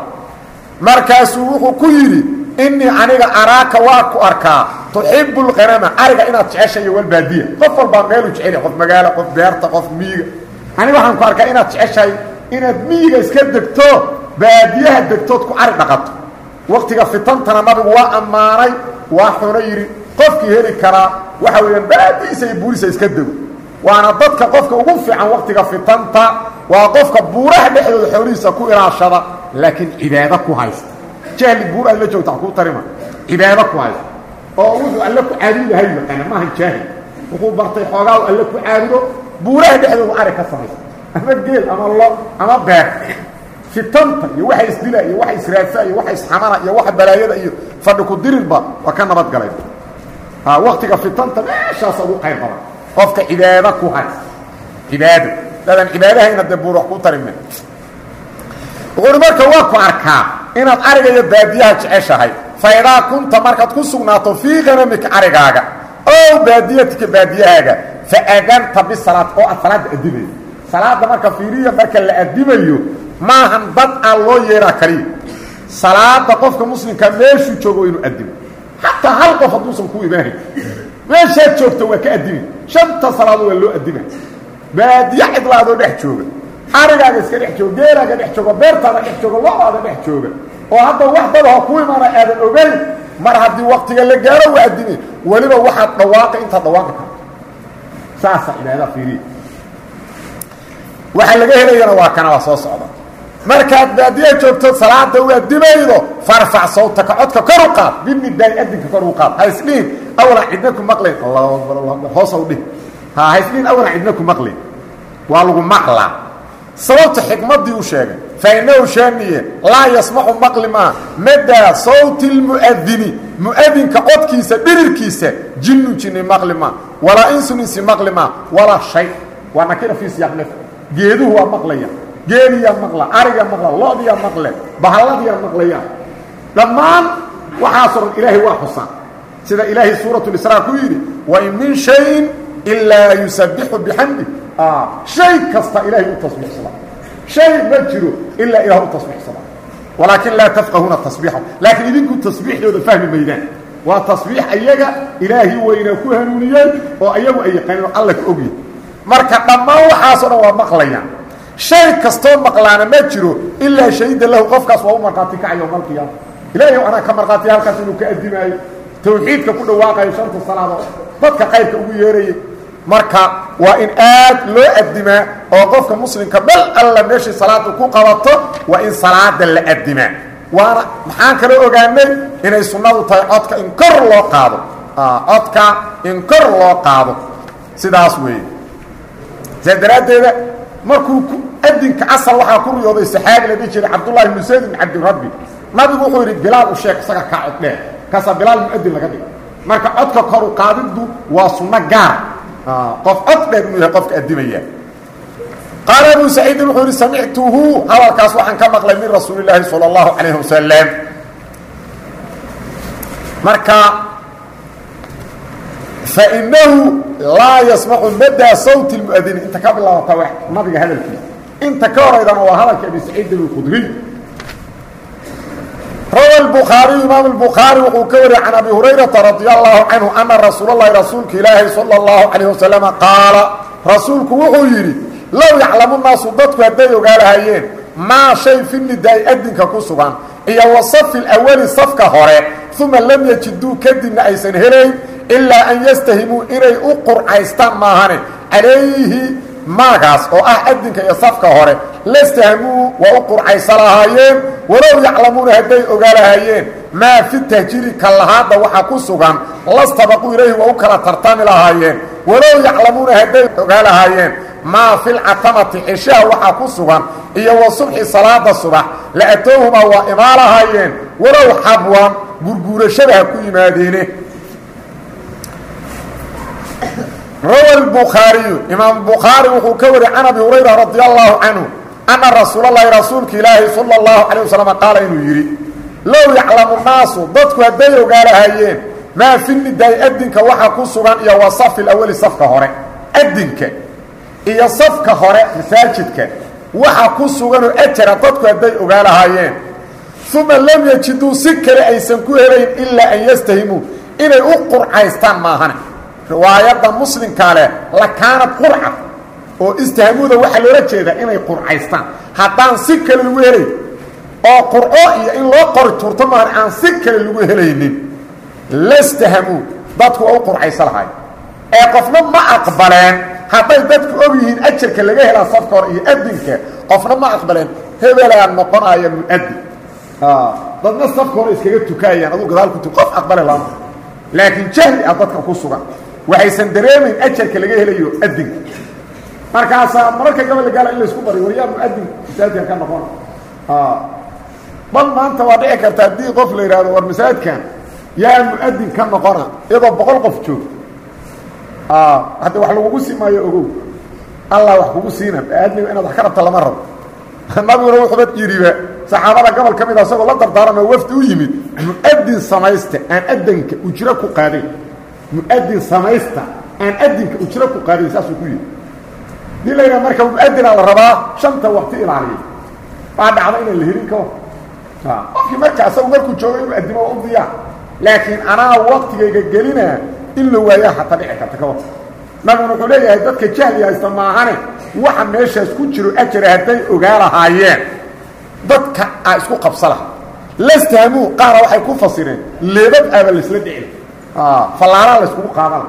Markaasuu wuxuu ku yidhi innii aniga araaka waa ku arkaa tuxibu lqanama ariga inaad jeceshayo walbaadiya qof walbaa meeluu jecel qof magaalo qof beerta qof miyiga. Aniga waxaan ku arkaa inaad jeceshahay inaad miyiga iska degto baadiyaha degtood ku ari dhaqato. Waktiga fitantana nabigu waa ammaanay waa xuno yidhi qofkii heli karaa waxa weeyaan baadiisa iyo buurisa iska dego. Waana dadka qofka ugu fiican waktiga fitanta waa qofka buuraha dhexdooda xoolihiisa ku ilaashada laakiin cibaado ku haysta. Jahli buur aad la joogta kuu tarima. Cibaado ku haysta. Oo wuxuu alle ku caabudahay yaqaana maaha jaahil wuxuu bartay xoogaa alle ku caabudo buuraha dhexdooda ari ka samaysta. Ama geel ama lo ama beer fitanta iyo waxa isdila iyo waxa israafa iyo waxa isxamana iyo waxa balaayada iyo fadhi ku dirirba waa ka nabad galay. Waktiga fitanta meeshaas ugu qayr badan. Qofka cibaado ku haysta cibaado dadan cibaadahayna dee buur wax ku tarime wuxuuhi marka waa ku arkaa inaad ariga iyo baadiyaha jeceshahay faidaa kunta markaad ku sugnaato fii kanamika arigaaga ow baadiyatika baadiyahaaga faadanta bisalaad oo aad salaadda adimayo salaadda marka fiiriya marka la adimayo maahan dad aan loo yeeraa kaliya salaada qofka muslimka meeshuu joogo inuu adimo xataa hal qof hadduusan ku imaanayn meeshaad joogto waa ka adimi shanta salaado waa loo adima baadiye cidlaadoo dhex jooga. Arigaaga iska dhex jooga geelaaga dhex jooga beertaada dhex jooga lo'aada dhex jooga. Oo hadda wax dadaho ku imaana aadan ogayn mar haddii waktiga la gaaro waa adimi weliba waxaad dhawaaqa intaad dhawaaqi karto. Saasa cibaadaha fiiriya waxa laga helayana waa kana waa soo socda markaad baadiya joogto salaada u adimaydo farfac sawtaka codka kor u qaad binidaay adinka kor u qaad ha isdhihin awlan cidna ku maqlayn. Allahu akbar allah akbar hoos u dhih ha ha isdhihin awlan cidna ku maqlayn. Waa lagu maqlaa. Sababta xikmaddii u sheegay fa inahu shaaniye laa yasmaxu maqli maa madaa sawti lmu'adini mu'adinka codkiisa dhirirkiisa jinnu jinni maqli maa walaa insun insi maqli maa walaa shay. Waa nakira fii siyaaq naf geeduhu waa maqlaya geeliyaa maqla ariga maqla lodiyaa maqle bahalladiyaa maqlayaan dhammaan waxaasoo dhan ilaahay waa xusaan sida ilaahay suurat lisraa ku yidhi wain min shayin ilaa yusabixu bixamdi shay kasta ilahay u tasbiixsada shay ma jiro ilaa ilah u tasbiixsada walaakin laa tafqahuuna tasbiixahu laakiin idinku tasbiixdooda fahmi maydaan. Waa tasbiix ayaga ilaahi weynaa ku hanuuniyey oo ayagu ay yaqaaneen oo alla ka ogyahy marka dhammaan waxaasoo dhan waa maqlayaan shay kastoo maqlaana ma jiro ilaa shahida lahu qofkaas waa u markhaati kaca yowma alqiyaama ilaahay anaa ka markhaatiya halkaas inuu ka addimaayo tawxiidka ku dhawaaqayo shanta salaadood dadka qayrka ugu yeerayay. Marka waa in aad loo addimaa oo qofka muslimka bal alla meeshii salaada ku qabato waa in salaada la addimaa waana maxaan kala ogaanay inay sunnadu tahay codka in kor loo qaado. Codka in kor loo qaado. Sidaas weeye. Saa daraaddeeda markuu adinka asal waxaa ku riyooday saxaabi la dhihi jiray cabdullahi ibnu sayd ibn cabdirabbi nabigu wuxuu yidhi bilaal u sheeg isaga kaa cod dheer. Kaasaa bilaal muadin laga dhigay. Marka codka kor u qaadiddu waa sunno gaar. Qof cod dheer inuu yahay qofka addimaya. Qaala abu saciidin wuxuu yidhi samictuhu hadalkaas ka maqlay min rasuuli llaahi sala allahu marka fainahu laa yasmacu madaa sawti muadini inta ka bilaabata wax nabiga hadalkiisa inta ka horaydana waa hadalka abi saciid alqudriy rawa bukhaariyu imaam albukhaari wuxuu ka wariyey can abi hurayrata radi allahu canhu ana rasuula اlahi rasuulka ilaahi sala اllahu alayh wasalama qaala rasuulku wuxuu yidhi low yaclamu naasu dadku hadday ogaalahayeen maa shay fi nidaa-i adinka ku sugan iyo wasafi awali safka hore uma lam yajiduu kadibna aysan helayn ilaa an yastahimuu inay u qurcaystaan maahane. Calayhi maagaas oo ah adinka iyo safka hore. Lastahmuu waa u qurcaysa lahaayeen walow yaclamuuna hadday ogaalahayeen. Maa fi tahjiri ka lahaadda waxa ku sugan. Lastabaquu ilayhi waa u kala tartami lahaayeen walow yaclamuuna hadday ogaalahaayeen maa fi lcatamati xeshaha waxaa ku sugan. Iyo wa subxi salaada subax. La atowhumaa waa imaalahaayeen walow xabwan gurguurashada ha ku yimaadeene rawa bukhaariyu imaam bukhaari wuxuu ka wariy can abi hurayra radi allahu canhu ana rasuulalahi rasuulka ilaahi sala اllahu calayh wasalam qaala inuu yidhi low yaclamu naasu dadku hadday ogaalahaayeen maa finidaay adinka waxa ku sugan iyo wa safi lawali safka hore adinka iyo safka hore masaajidka waxa ku suganoo ajara dadku hadday ogaalahaayeen uma lam yajiduu si kale aysan ku helayn ilaa an yastahimuu inay u qurcaystaan maahane riwaayadda muslimkaa leh la kaanad qurca oo istahmuuda waxaa loola jeedaa inay qurcaystaan. Haddaan si kale lagu helayn oo qurco iyo in loo qori tuurto maan aan si kale lagu helaynin. Lastahamuu dadku waa u qurcaysa lahay ee qofna ma aqbaleen hadday dadku og yihiin ajarka laga helaa safka hore iyo adinka qofna ma aqbaleen hebelaa noqonaya muadin dadna safka hore iskaga tukaayaan aduu gadaal ku qof aqbale lama. Laakiin jahli ah dadka ku sugan waxaysan dareemayn ajarka laga helayo adinka markaasaa mararka gabal gaala in laysku bariy war yaa muadin masaajidkan ka noqona bal maanta waa dhici karta haddii qof la yidhahdo war masaajidkan yaa muadin ka noqona iyadoo boqol qof joogto hadda wax lagugu sii maayo ogow. Allah wax kugu siina aadmiga inaad wax ka rabta lama rabo. [laughs] Nabiguna wuxuuba yidhiba saxaabada gobol ka mid a isagoo la dardaarama wafdi u yimid muadin samaysta aan adanka ujro ku qaadayn muadin samaysta aan adinka ujro ku qaadayn saasuu ku yidhi. Dii la yidhaha marka muadinaa la rabaa shanta waqti ilaaliya. Baa dhacda inaan la helin kawa qofkii marka asagu markuu joogo inuu adimo waa u diyaa laakiin anaa waqtigayga gelinaa in la waayaa hataa dhici karta kawa nabiguna wuxuu leeyahay dadka jahli haysta maahane waxa meeshaas ku jiro ajara hadday ogaa lahaayeen dadka aa isku qabsa laha lastahmuu qaara waxay ku fasireen leebab aaba laisla dhicin fallaaraa la yskugu qaadana.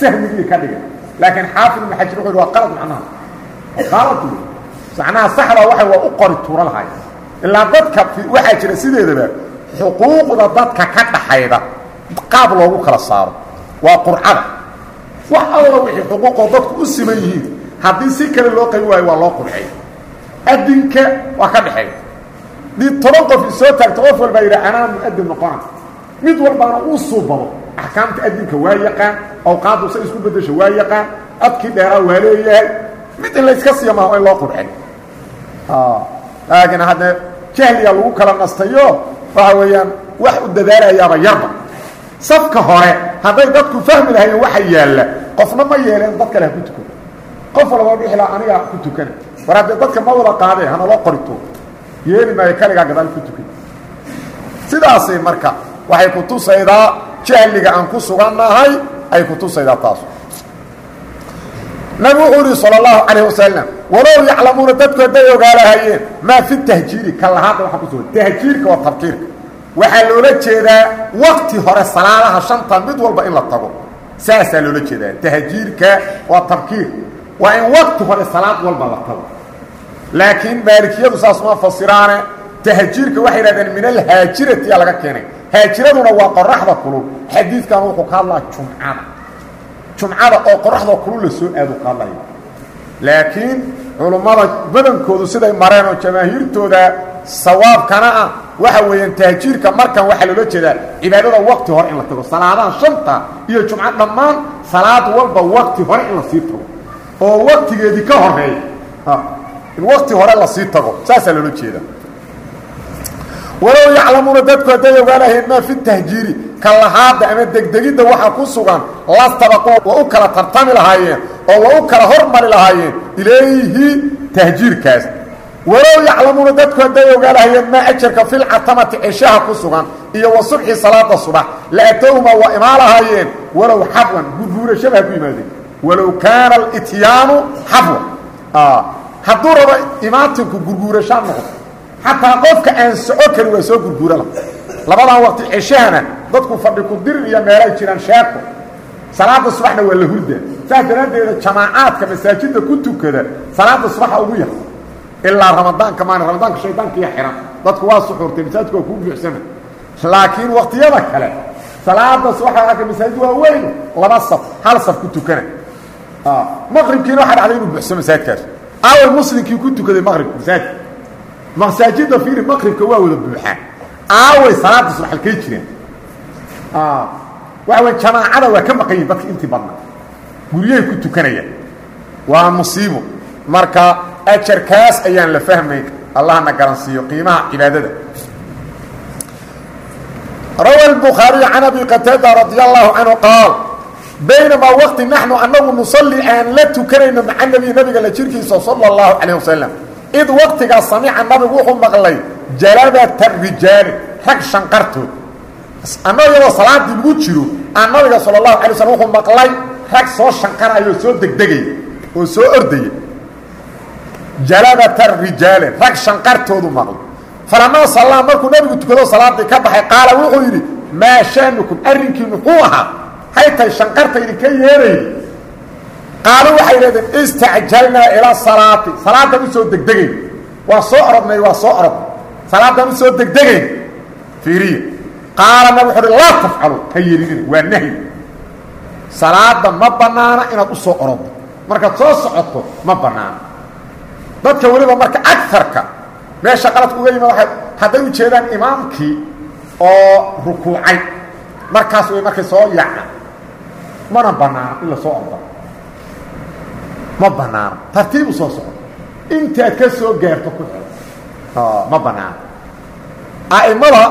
Sahmigii ka dhigan laakiin xaafid ibn xajar wuxu waa qalad macnaha. Qalad wey macnaha saxda waxay waa u qori tuura lahaay ilaa dadka waxaa jira sideedaba xuquuqda dadka ka dhaxayda qaab loogu kala saaro. Waa qurcada. Wax alla wixii xuquuqoo dadku u siman yihiin haddii si kale loo qabi waayo waa loo qurxay adinka waa ka dhexeeya dii toban qof isoo taagto qof walbaa yidha anaa muadin noqona mid walbaana uu suubado axkaamta adinka waa yaqaan awqaaddu say isku bedesho waa yaqaan adkii dheeraa waa leeyahay mid in layska siiya maha in loo qurxay laakiin hadde jahliga lagu kala nastayo waxa weeyaan wax u dadaalayaaba yarba safka hore hadday dadku fahmi lahayen waxa yaalla qofna ma yeeleen dad kale ha ku tukano qof walba dhixila anigaa ku tukana war haddee dadka ma wada qaadee hanaloo qorito. Yeeli maayo kaligaa gadaal ku tukan. Sidaasay marka waxay ku tusaydaa jahliga aan ku sugannahay ay ku tusaydaa taas nabi wuxuu yihi salى اlahu calayه wasalam walow yaclamuuna dadku hadday ogaalahayeen maa fi tahjiiri ka lahaadda waxa ku sugan tahjiirka waa tabkiirka waxaa loola jeedaa wakti hore salaadaha shanta mid walba in la tago saasaa loola jeedaa tahjiirka waa tabkiir waa in wakti hore salaad walba la tago laakiin maalikiyadu saas ma fasiraane tahjiirka waxay yidhahdeen min alhaajirati yaa laga keenay haajiraduna waa qoraxda kulul. Xadiidkan wuxuu ka hadlaa jumcada. Jumcada oo qoraxda kulul la soo aadu ka hadlaya laakiin culummada badankoodu siday mareen oo jamaahiirtooda sawaabkana ah markan waxaa loola jeedaa cibaadada wakti hore in la tago salaadaha shanta iyo jumco dhammaan salaad walba wakti hore in la sii tago. Oo waktigeedii ka horreeya in wakti hore la sii tago saasaa loola jeeda walow yaclamuuna dadku hadday ogaalahayn maa fi tahjiiri ka lahaadda ama degdegidda waxa ku sugan lastabaquu waa u kala tartami lahaayeen oo waa u kala hormari lahaayeen ilayhi tahjiirkaas. Walow yaclamuuna dadku hadday ogaalahayeen maa ajarka filcatamati ceshaha ku sugan iyo wa subxi salaada subax laatowma waa imaa lahaayeen walow xabwan gurguurashaba ha ku yimaadeen. Walow kaana alityaanu xabwan. Hadduu rabo imaatinku gurguurashaa noqdo xataa qofka aan soco karin waa soo gurguura la labadan waqti ceshahana dadku fadhi ku dirir iyo meelay jiraan sheeko. Salaada subaxna waa la hurda saas daraaddeeda jamaacaadka masaajidda ku tukada salaada subaxa ugu yar. Ilaa ramadaanka maana ramadaanka shaydaankiiya xihan dadku waa suxuurtay masaajidka waa kuu buuxsama laakiin waqtiyada kale salaada subaxa arka masaajid waa weyn laba saf hal saf ku tukana. Maqribkiina waxaa dhacday inuu buuxso masaajidkaas. Aaway muslimkii ku tukaday maqribka masaajid masaajida fiiri maqribka waa wada buuxaa aaway salaada subax halkay jireen. Ah, waxa wey jamaacada waa ka maqan yihiin dadka intii badna. Guryahay ku tukanayaan. Waa musiibo. Marka ajarkaas ayaan la fahmayn allah na garansiiyo qiimaha cibaadada. Rawa bukhaariy can abi qataada radi allahu canhu qaal baynamaa waqti naxnu anagu nusalli aan la tukanayno maca nebi nabiga la jirkiisa sala اllahu calayh wasalam id waqtigaa samica nabigu wuxuu maqlay jalabata rijaali rag shanqartood annagoo iyadoo salaadii lagu jiro aan nabiga salى اlahu alay waslm wuxuu maqlay rag soo shanqaraya oo soo degdegaya oo soo ordaya jalabata rijaali rag shanqartoodu maqlay. Falamaa sallaa markuu nabigu tukado salaadii ka baxay qaala wuxuu yidhi maa shaanukum arrinkii muxuu ahaa hay tay shanqarta idinka yeerayy qaalu waxay leedeen istacjalnaa ilaa salaati. Salaadan u soo degdegayn waa soo orodnay waa soo orodnay salaadan u soo degdegayn fiiriya qaala nabig wuxu uhi laa tafcalu. Ha yeelinina waa nahyi salaada ma bannaana inaad u soo oroddo markaad soo socoto ma bannaana dadka weliba marka agarka meesha qaladka uga yimid waay hadday u jeedaan imaamkii oo rukuucay. Markaas way markay soo yaaca mana banaano in la soo ordo ma banaano tartiibu soo soco intaad ka soo gaarto ku xiro ma banaano a'imada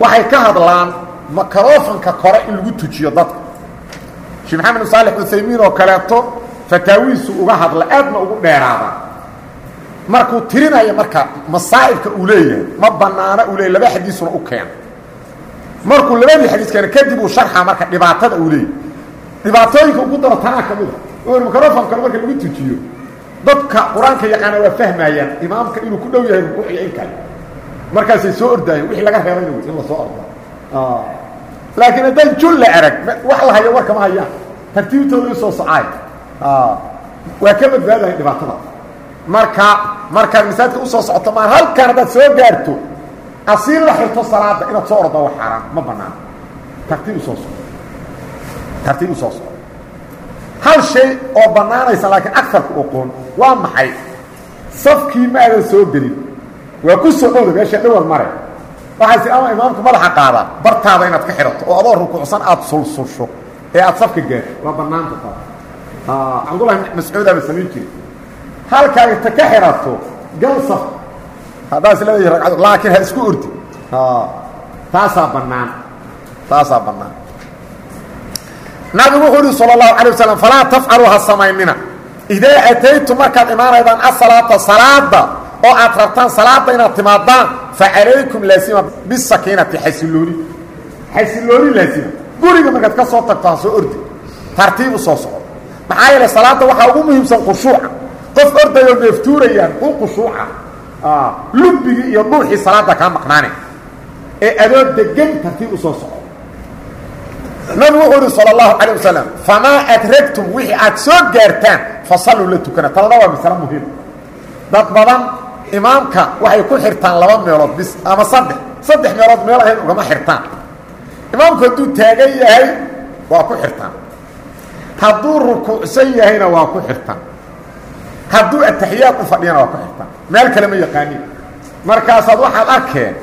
waxay ka hadlaan makarofanka kore in lagu tujiyo dadka. Sheekh maxamed saalix uthaymiin oo kaleeto fataawiisu uga hadla aadna ugu dheeraada. Markuu tirinayo marka masaa'ibka uu leeyahay ma banaana uu leeyahy laba xadiisuna u keena markuu labadii xadiis keena kadib uu sharxa marka dhibaatada uu leeyahy dhibaatooyinka ugu daro tanaa ka mida oo microfonkana marka lagu tujiyo. Dadka qur'aanka yaqaana waa fahmayaan imaamka inuu ku dhow yahay rukuuciyo in kale markaasay soo ordaayeen wixii laga reebayna wey in la soo ordo. Laakiin haddaan julla arag wax la hayo warkama hayaan tartiibtooda u soo socaay waa ka badbaadayan dhibaatada. Marka markaad masaajidka u soo socoto maan halkan haddaad soo gaarto asiin la xirto salaada inaad soo ordo wax xaaraan ma banaano tartiib u soo soco tartiib u soo soco hal shay oo bannaanaysa laakiin agarka oqoon waa maxay? Safkii ma aadan soo gelin. Waa ku soo dhowda meesha dhowad mare. Waxaase ama imaamku madaxa qaadaa bartaada inaad ka xidhato oo adoo rukuucsan aada sulsulsho ee aada safka gaarto waa bannaanta taa cabdullahi mascuudaaba samayn jiri halkaaga ta ka xidhato gal saf. Haddaas leedahay ragcado laakiin ha isku ordi. Taasaa bannaan. Taasaa bannaan nabigu wuxuu ihi sal lahu alay waslam falaa ha samaynina. Idaa ataytum markaad imaanaydaan asalaata salaada oo aad rabtaan salaada inaad timaadaan facalaykum laasima bisakiinati xasilooni xasilooni laasima. Guriga markaad ka soo tagto soo ordi. Tartiibu soo soco maxaa yeele salaada waxaa ugu muhiimsan khushuuca qof ordayoo neeftuurayaan u khushuuca lubbigii iyo dhuuxii salaada kaa maqnaane. Ee adoo degan tartiib soo soco nabigu wuxuu uhi salى الlahu عalيه wasalam famaa adragtum wixii aad soo gaartaan fasalluu la tukana talna waa masalo muhiim dad badan imaamka waxay ku xirtaan laba meelood bis ama saddex saddex meelood meel ahayn ugama xirtaan imaamku hadduu taagan yahay waa ku xirtaan hadduu rukuucsan yahayna waa ku xirtaan hadduu ataxiyaad u fadhiyana waa ku xirtaan meel kale ma yaqaanin markaasaad waxaad arkeen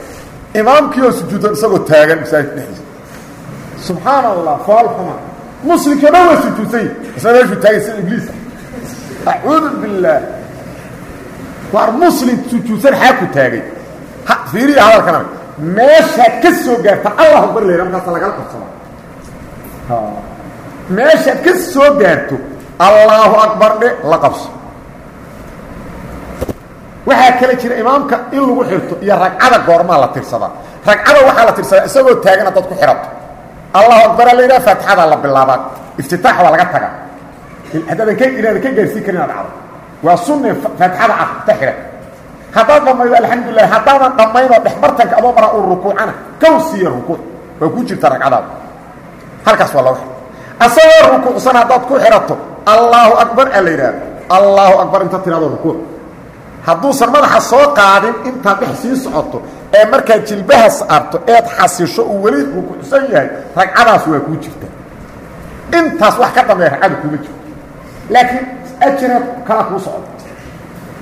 imaamkii oo sujuudan isagoo taagan masaajid dhexdiisa subxaan allah fool xuma. Muslimka dhan waa sujuudsany isna meeshuu taagay sida ibliisa acuudu billaah waar muslim sujuudsan xaa ku taagay. Fiiriya hadalkana meeshaad ka soo gaarta allahu akbar layha markaasa lagala qabsada meeshaad ka soo gaarto allaahu akbar dhe la qabso. Waxaa kala jira imaamka in lagu xirto iyo ragcada goormaa la tirsadaa. Ragcada waxaa la tirsadaa isagoo taagan haddaad ku xidhato allahu akbara la yidhaha faatixadaa la bilaabaa. Iftitaax waa laga tagaa. Haddaadan ka inaadan ka gaarsiin karin inaad cado waa sunne faatixada ah ta xidhan haddaad dhammaydo alxamdulilah haddaadan dhammaynoo dhexbartanka adoo maraa uu rukuucana kow siiya rukuuc. Waa ku jirta ragcadaada halkaas waa loo asagoo rukuucsan haddaad ku xidhato allaahu akbar la yidhaha allaahu akbar inta tiraado rukuuc hadduusan madaxa soo qaadin intaad dhex sii socoto ee markaad jilbaha saarto eed xasisho uu weli rukuucsan yahay ragcadaas waa kuu jirta. Intaas wax ka dambeeya ragcada kuuma jirto. Laakiin ajiraad kala kuu socdo.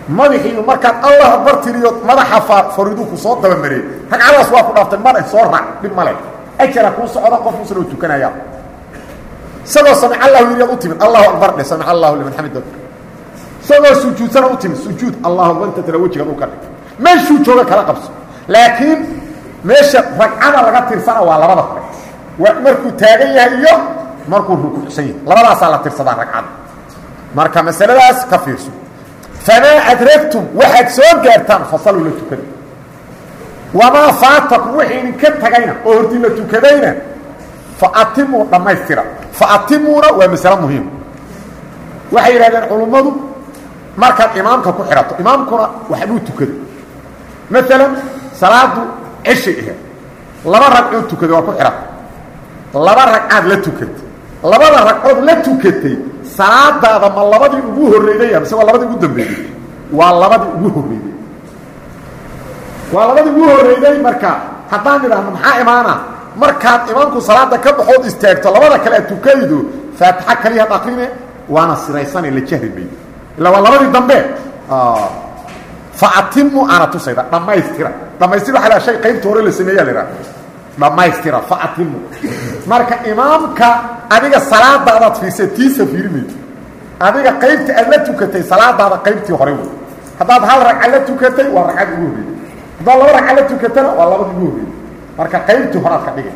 Madaxiiyu markaad allah akbar tiriyo madaxa fariiduu ku soo dabamareey ragcadaas waa ku dhaaftay male soo raac dhib male ajira kuu socda qof muslim oo tukanaya. Isagoo samic allahu yidhi ad u timid allahu akbar dhe samic allahu liman xamida isagoo sujuudsana u timid sujuud allahu akbar inta tala wejiga dhulka dhig meeshuu jooga kala qabso. Laakiin meesha ragcada laga tirsana waa labada hore. Waa markuu taagan yahay iyo markuu rukuucsan yahay. Labadaasaa la tirsadaa ragcada. Marka masaladaas ka fiirso. Famaa adragtum waxaad soo gaartaan fasaluu la tukada. Wamaa faatakum wixii idinka tagayna oo hortii la tukadayna faatimuu dhammaystira faatimuuna waa masale muhiim. Waxay yidhahdeen culummadu markaad imaamka ku xidhato imaamkuna waxbuu tukaday maalan salaadu ceshay ahayd. Laba ragcood tukaday waa ku xidhata laba ragcaad la tukatay. Labada ragcood la tukatay salaadaada ma labadii ugu horreydaya mise waa labadii ugu dambeeyey waa labadii ugu horreeyey waa labadii ugu horreeyey marka haddaan idhaahno maxaa imaana markaad imaamku salaada ka baxood istaagto labada kale aad tukaydo faatixa kaliyaad akrine waana siraysane la jahri mayo illa waa labadii dambe faatimu aana tusayda. Dhammaystira dhamaystir waa la shay qaybta hore la sameeya la idhaha dhammaystira faatimu marka imaamka adiga salaadaadaad fiirsa tiisa fiirimayso adiga qaybta aad la tukatay salaadaada qaybtii hore wey. Haddaad hal ragca la tukatay waa ragcad ugu horreeyey haddaad laba ragca la tukatana waa labada ugu horreeyey marka qaybtii horaad ka dhigay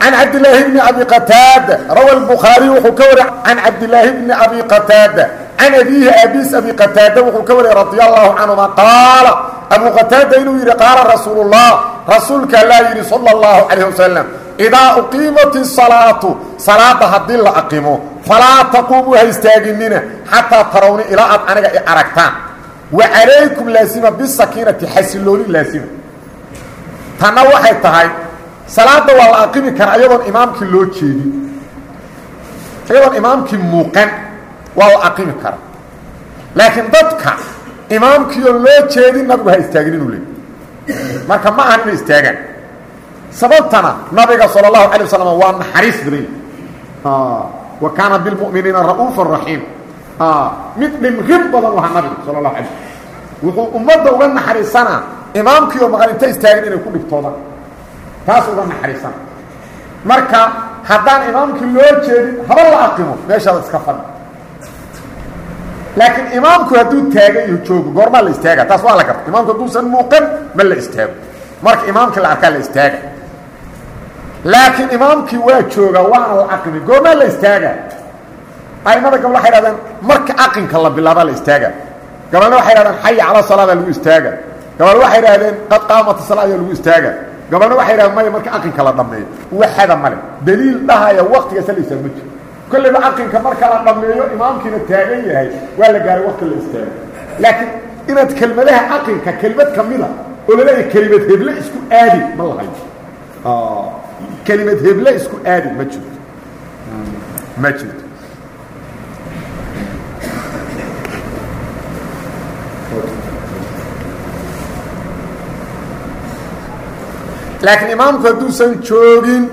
can cabdilaahi bni abi qataada rawa lbukhaariy wuxuu ka wariyey can cabdilaahi bni abi qataada can abiihi aabiis abi qataada wuxuu ka wariyey radia allahu canhuma qaala abu qataada inuu yidhi qaala rasuulullah rasuulka allaa yidhi sala allahu calayh wasalam idaa uqiimat isalaatu salaada haddii la aqimo falaa taquumu ha istaaginina xataa tarawni ilaa aad aniga i aragtaan wa calaykum laasima bisakiinati xasilooni laasima tanna waxay tahay salaada waa la aqimi karaa iyadoon imaamkii loo jeedin iyadoon imaamkii muuqan waa la aqimi karaa laakiin dadka imaamkiioo loo jeedin nabigu ha istaagin inuu leey marka ma ahan inay istaagaan sababtana nabiga salى الlahu عalيه waslm waa naxariis badan wa kaana biاlmuؤminiina ra'uufa raxiim mid dhimrib badan wahaa nabiga salى الlahu alay wuxuu ummadda uga naxariisanaa imaamkii oo maqan inta istaagin inay ku dhibtoodaan taas uga naxariisana marka haddaan imaamkii loo jeedin haba la aqimo meeshaada iska fadhi. Laakiin imaamku hadduu taagan yaho joogo goormaa la istaaga taas waa la garta imaamku hadduusan muuqan ma la istaago. Marka imaamkii la arkaa la istaaga laakiin imaamkii waa jooga waana la aqimi goormaa la istaaga aimada gabl waxay hahdeen marka aqinka la bilaabaa la istaaga gabalna waxay hahdeen xaya cala salaadaa lagu istaaga gabal waxay idhahdeen qad qaamata salaada lagu istaaga gabalna waxay idhahdeen maya marka aqinka la dhammeeyo. Waxada male daliil dhahaya waktiga salaysaa ma jiro. Kolleyba aqinka marka la dhammeeyo imaamkiina taagan yahay waa la gaaray wakti la istaago. Laakiin inaad kelmadaha aqinka kelmad ka mida oo la leeyahay kelimad heble isku aadi ma lahayo kelimad heble isku aadi ma jirto ma jirto laakiin imaamku hadduusan joogin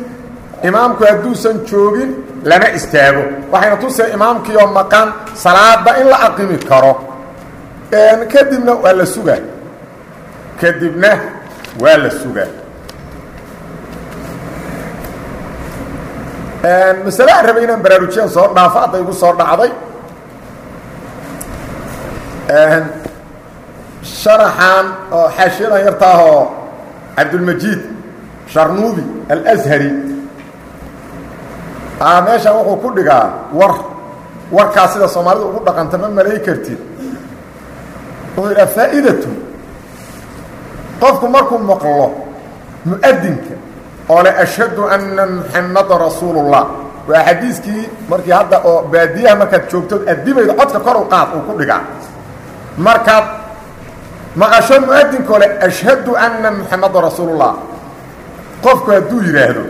imaamku hadduusan joogin lama istaago. Waxayna tusay imaamkii oo maqan salaada in la aqimi karo. Kadibna waa la sugaa. Kadibna waa la sugaa. Masale aan rabay inaan baraarujiyaan soo dhaafo hadday igu soo dhacday. Sharaxan oo xaashiyadan yartaahoo cabdulmajiid sharnuudi alashari meeshan wuxuu ku dhigaa war. Warkaas sida soomaalida ugu dhaqanta ma malay kartid. Wuxuu yidhaha faa'iidatu qofku markuu maqlo mu'adinka oo le ashhadu anna muxamada rasuulullah. Waa xadiiskii markii hadda oo baadiyaha markaad joogtood adibayda codka kor u qaad uu ku dhigaa. Markaad maqasho mu'adinkaoo le ashhadu anna muxamada rasuulullah qofku hadduu yidhaahdo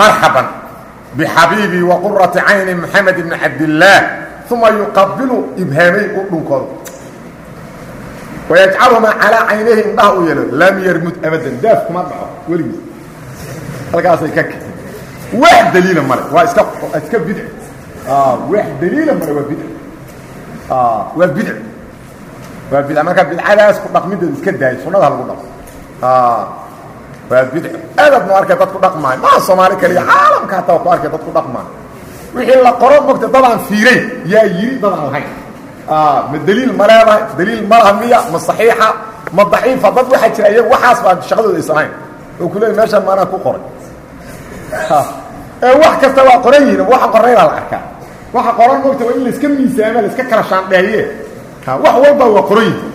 marxaban bixabiibii wa qurati cayni moxamed ibni cabdillaah uma yuqabilu ibhaamay u dhunkooda wayajcalumaa calaa caynayhi indhaha u yeelo lam yarmud abadan daaf kuma dhaco weligiis halkaasay ka ka wax daliila male waa iska iska bidc. Wax daliila male waa bidc. Waa bidc. Waa bidc marka bidcadaas ku dhaqmideeda iska daayo sunnada lagu dhaqo waa bidc aadaad ma arkay dad ku dhaqmaayo maa soomaali kaliya caalamka hataa ku arkay dad ku dhaqmaayo wixii la qoro mogta dadaan fiirayn yaa yiri dadaan lahayn ma daliil ma leedahay? Daliil ma laha miya ma saxiixa ma daciifa. Dad waxaa jira iyagu waxaas baa shaqadooda isanayn oo ku leey meeshaan maanaa ku qoray. Ee wax kasta waa qoran yihiin waxa qornaynaa la arkaa. Waxa qoran mogta waa in laiska miisaama laiska kala shaandheeye. Wax walba waa qoran yihiin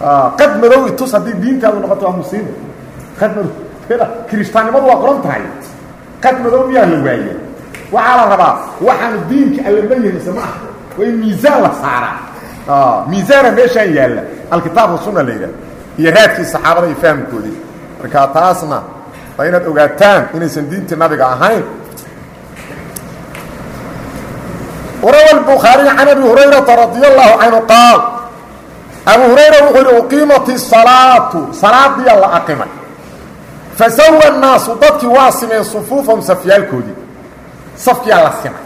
Ah, ad madowi tus haddii diintaadu noqoto waa musiiba kristaannimadu waa qoran tahay. Qad madow miyaa la waaya waxaa la rabaa waxaanu diinka alla ma yahay soma ah waa in miisaan la saaraa ah, miisaana meeshaan yaalla. Alkitaab wasunna la yidhah iyo raadkii saxaabada iyo fahamkoodii. Marka taasna waa inaad ogaataan inaysan diintii nabiga ahayn. Warawa bukhaariy can abi hurayrata radi allahu canhu qaal abu hurayra wuxuu yidhi uqiimati salaatu. Salaadiyaa la aqimay. Fa sawa nnaasu dadkii waa simeen sufuufahum safyaalkoodii. Safkiyaa la simay.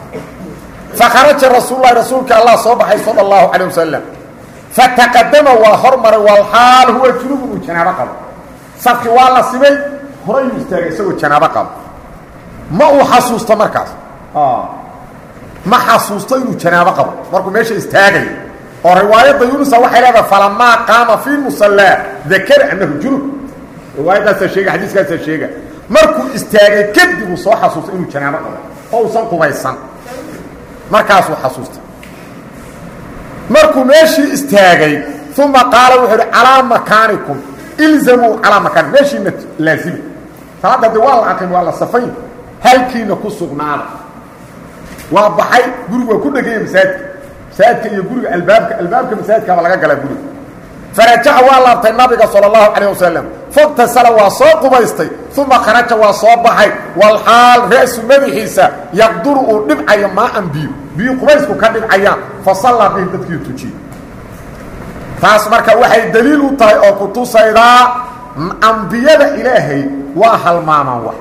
Fakharaja rasuululahi rasuulka allah soo baxay sala allahu calay wasalam fataqadama waa hormaray walxaal huwa junubun uu janaabo qabo. Safkii waa la simay horayuu istaagay isagoo janaabo qabo. Ma uu xasuusto markaas? Ah. Ma xasuusto inuu janaabo qabo? Markuu meesha istaagayo oo riwaayadda yunusa waxay leedahay falamaa qaama fii musallaa dakara annahu junub. Riwaayadaasaa sheega xadiiskaasaa sheega. Markuu istaagay kadib uu soo xasuusto inuu janaabo qabo oo usan qubaysan. Markaasuu xasuustay. Markuu meeshii istaagay uma qaala wuxuu uhi calaa makaanikum ilzamuu calaa makaani. Meeshiina laazimi. Salaadda de waa la aqim waa la safayn. Halkiina ku sugnaada. Waa baxay gurigu waa ku dheganya masaajidka masaajidka iyo guriga albaabka albaabka masaajidkaaba laga galaa guriga farajaca waa laabtay nabiga salى اlahu calayه wasalam fogtasala waa soo qubaystay uma kharaja waa soo baxay walxaal ra'su madaxiisa yaqduru uu dhibcayo maaan biyo biyo qubaysku ka dhibcayaan fasallaa bihi dadkii tujiyey taas marka waxay daliil u tahay oo kutusaydaa ambiyada ilaahay waa halmaamaan wax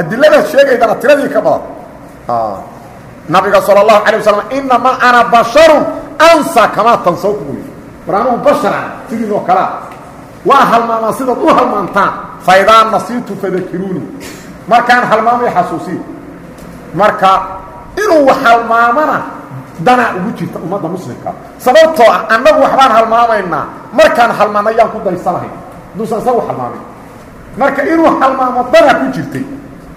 adilada sheegaydana tiradii ka badan nabiga salى اlahu alيه wasalam inamaa ana basharu ansa kamaa tansawku buu yidhi war anugu basharan sidiinoo kalea waa halmaamaan sidaad u halmaantaan faidaa nasiitu fadakiruuni markaan halmaamay xasuusiya marka inuu halmaamana danaa ugu jirta ummadda muslimka sababtoo ah annagu waxbaan halmaamaynaa markaan halmaano yaan ku daysanahay haduusan isagu halmaamin marka inuu halmaamo danaa ku jirtay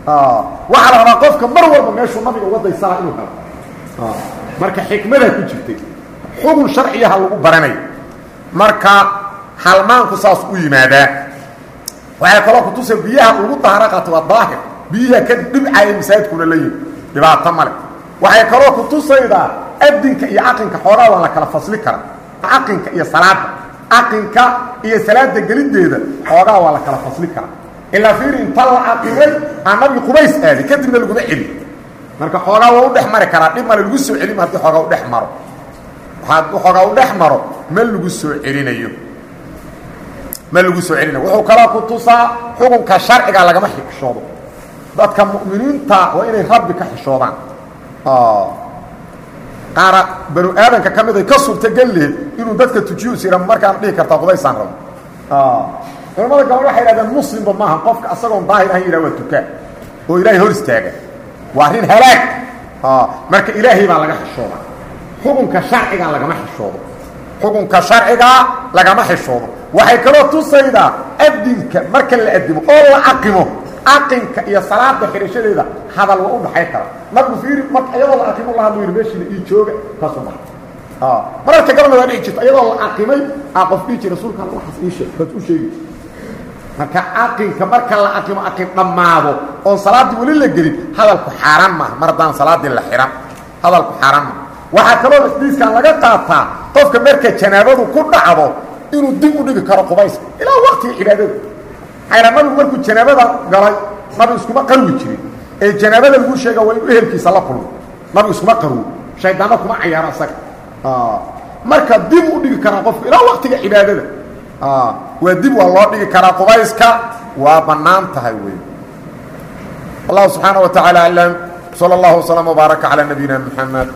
waxaa la rabaa qofka mar walba meeshuu nabiga uga daysanaa inuu helo. Marka xikmadaa ku jirtay. Xugun sharciyaha lagu baranayo. Marka halmaanku saas u yimaadaa waxay kaloo kutusa biyaha ugu daaharo qaata waa daahir. Biyaha ka dhibcaya masaajidkuna la yimi dhibaato male waxay kaloo kutusaydaa adinka iyo caqinka xoogaa waa la kala fasli karaa. Caqinka iyo salaada caqinka iyo salaada geliddeeda xoogaa waa la kala fasli karaa ilaa fiiri inta la caqimay aa nabiga qubays aaday kadibna laguma celi. Marka xoogaa waa u dhex mari karaa dhib male lagu soo celin haddii xoogaa u dhex maro. Waxaad xoogaa u dhex maro ma lagu soo celinayo. Ma lagu soo celinayo. Wuxuu kaloo ku tusaa xukunka sharciga lagama xishoodo dadka mu'miniinta waa inay rabbi ka xishoodaan. Qaara banu aadanka ka mid ay ka suurtagelleed inuu dadka tujiyu sira markaan dhihi kartaa qudaysaan rabo culamada gabal waxay yidhahdeen muslimba maaha qofka asagoon daahir ahan yidhah waa tukaa oo ilaahay hor istaaga waa arrin halaag. Marka ilaahay baa laga xishooda xukunka sharciga lagama xishoodo. Xukunka sharciga lagama xishoodo. Waxay kaloo tusaydaa adinka marka la adimo oo la aqimo aqinka iyo salaada xidhashadeeda hadal waa u dhaxay kara. Nabigu fiiri marka iyadoo la aqimo la hadlu yidhi meeshiina ii jooga kaasoo baxa mararka gabalna waa dhici jirta iyadoo la aqimay aa qof dhihi jira rasuulka waxaas ii sheeg kaad u sheegi marka aqinka marka la aqimo aqin dhammaado oon salaaddii weli la gelin hadalku xaaraan maaha mar haddaan salaaddii la xihan hadalku xaaraan maaha waxaa kaloo xadiiskan laga qaataa qofka marka janaabadu ku dhacdo inuu dib u dhigi karo qubayska ilaa waqtiga cibaadada xayra nabigu markuu janaabada galay nabigu iskuma qarwi jirin. Ee janaabada lagu sheega waa inuu ehelkiisa la kulmo. Nabigu iskuma qarwo shaydaanna kuma cayaaro isaga marka dib u dhigi karaa qofku ilaa waqtiga cibaadada waa dib waa loo dhigi karaa qubayska waa bannaan tahay wey allahu subxaana wa tacaala aclam salى اllahu وslm وbaaraka calى nabiyina mxamed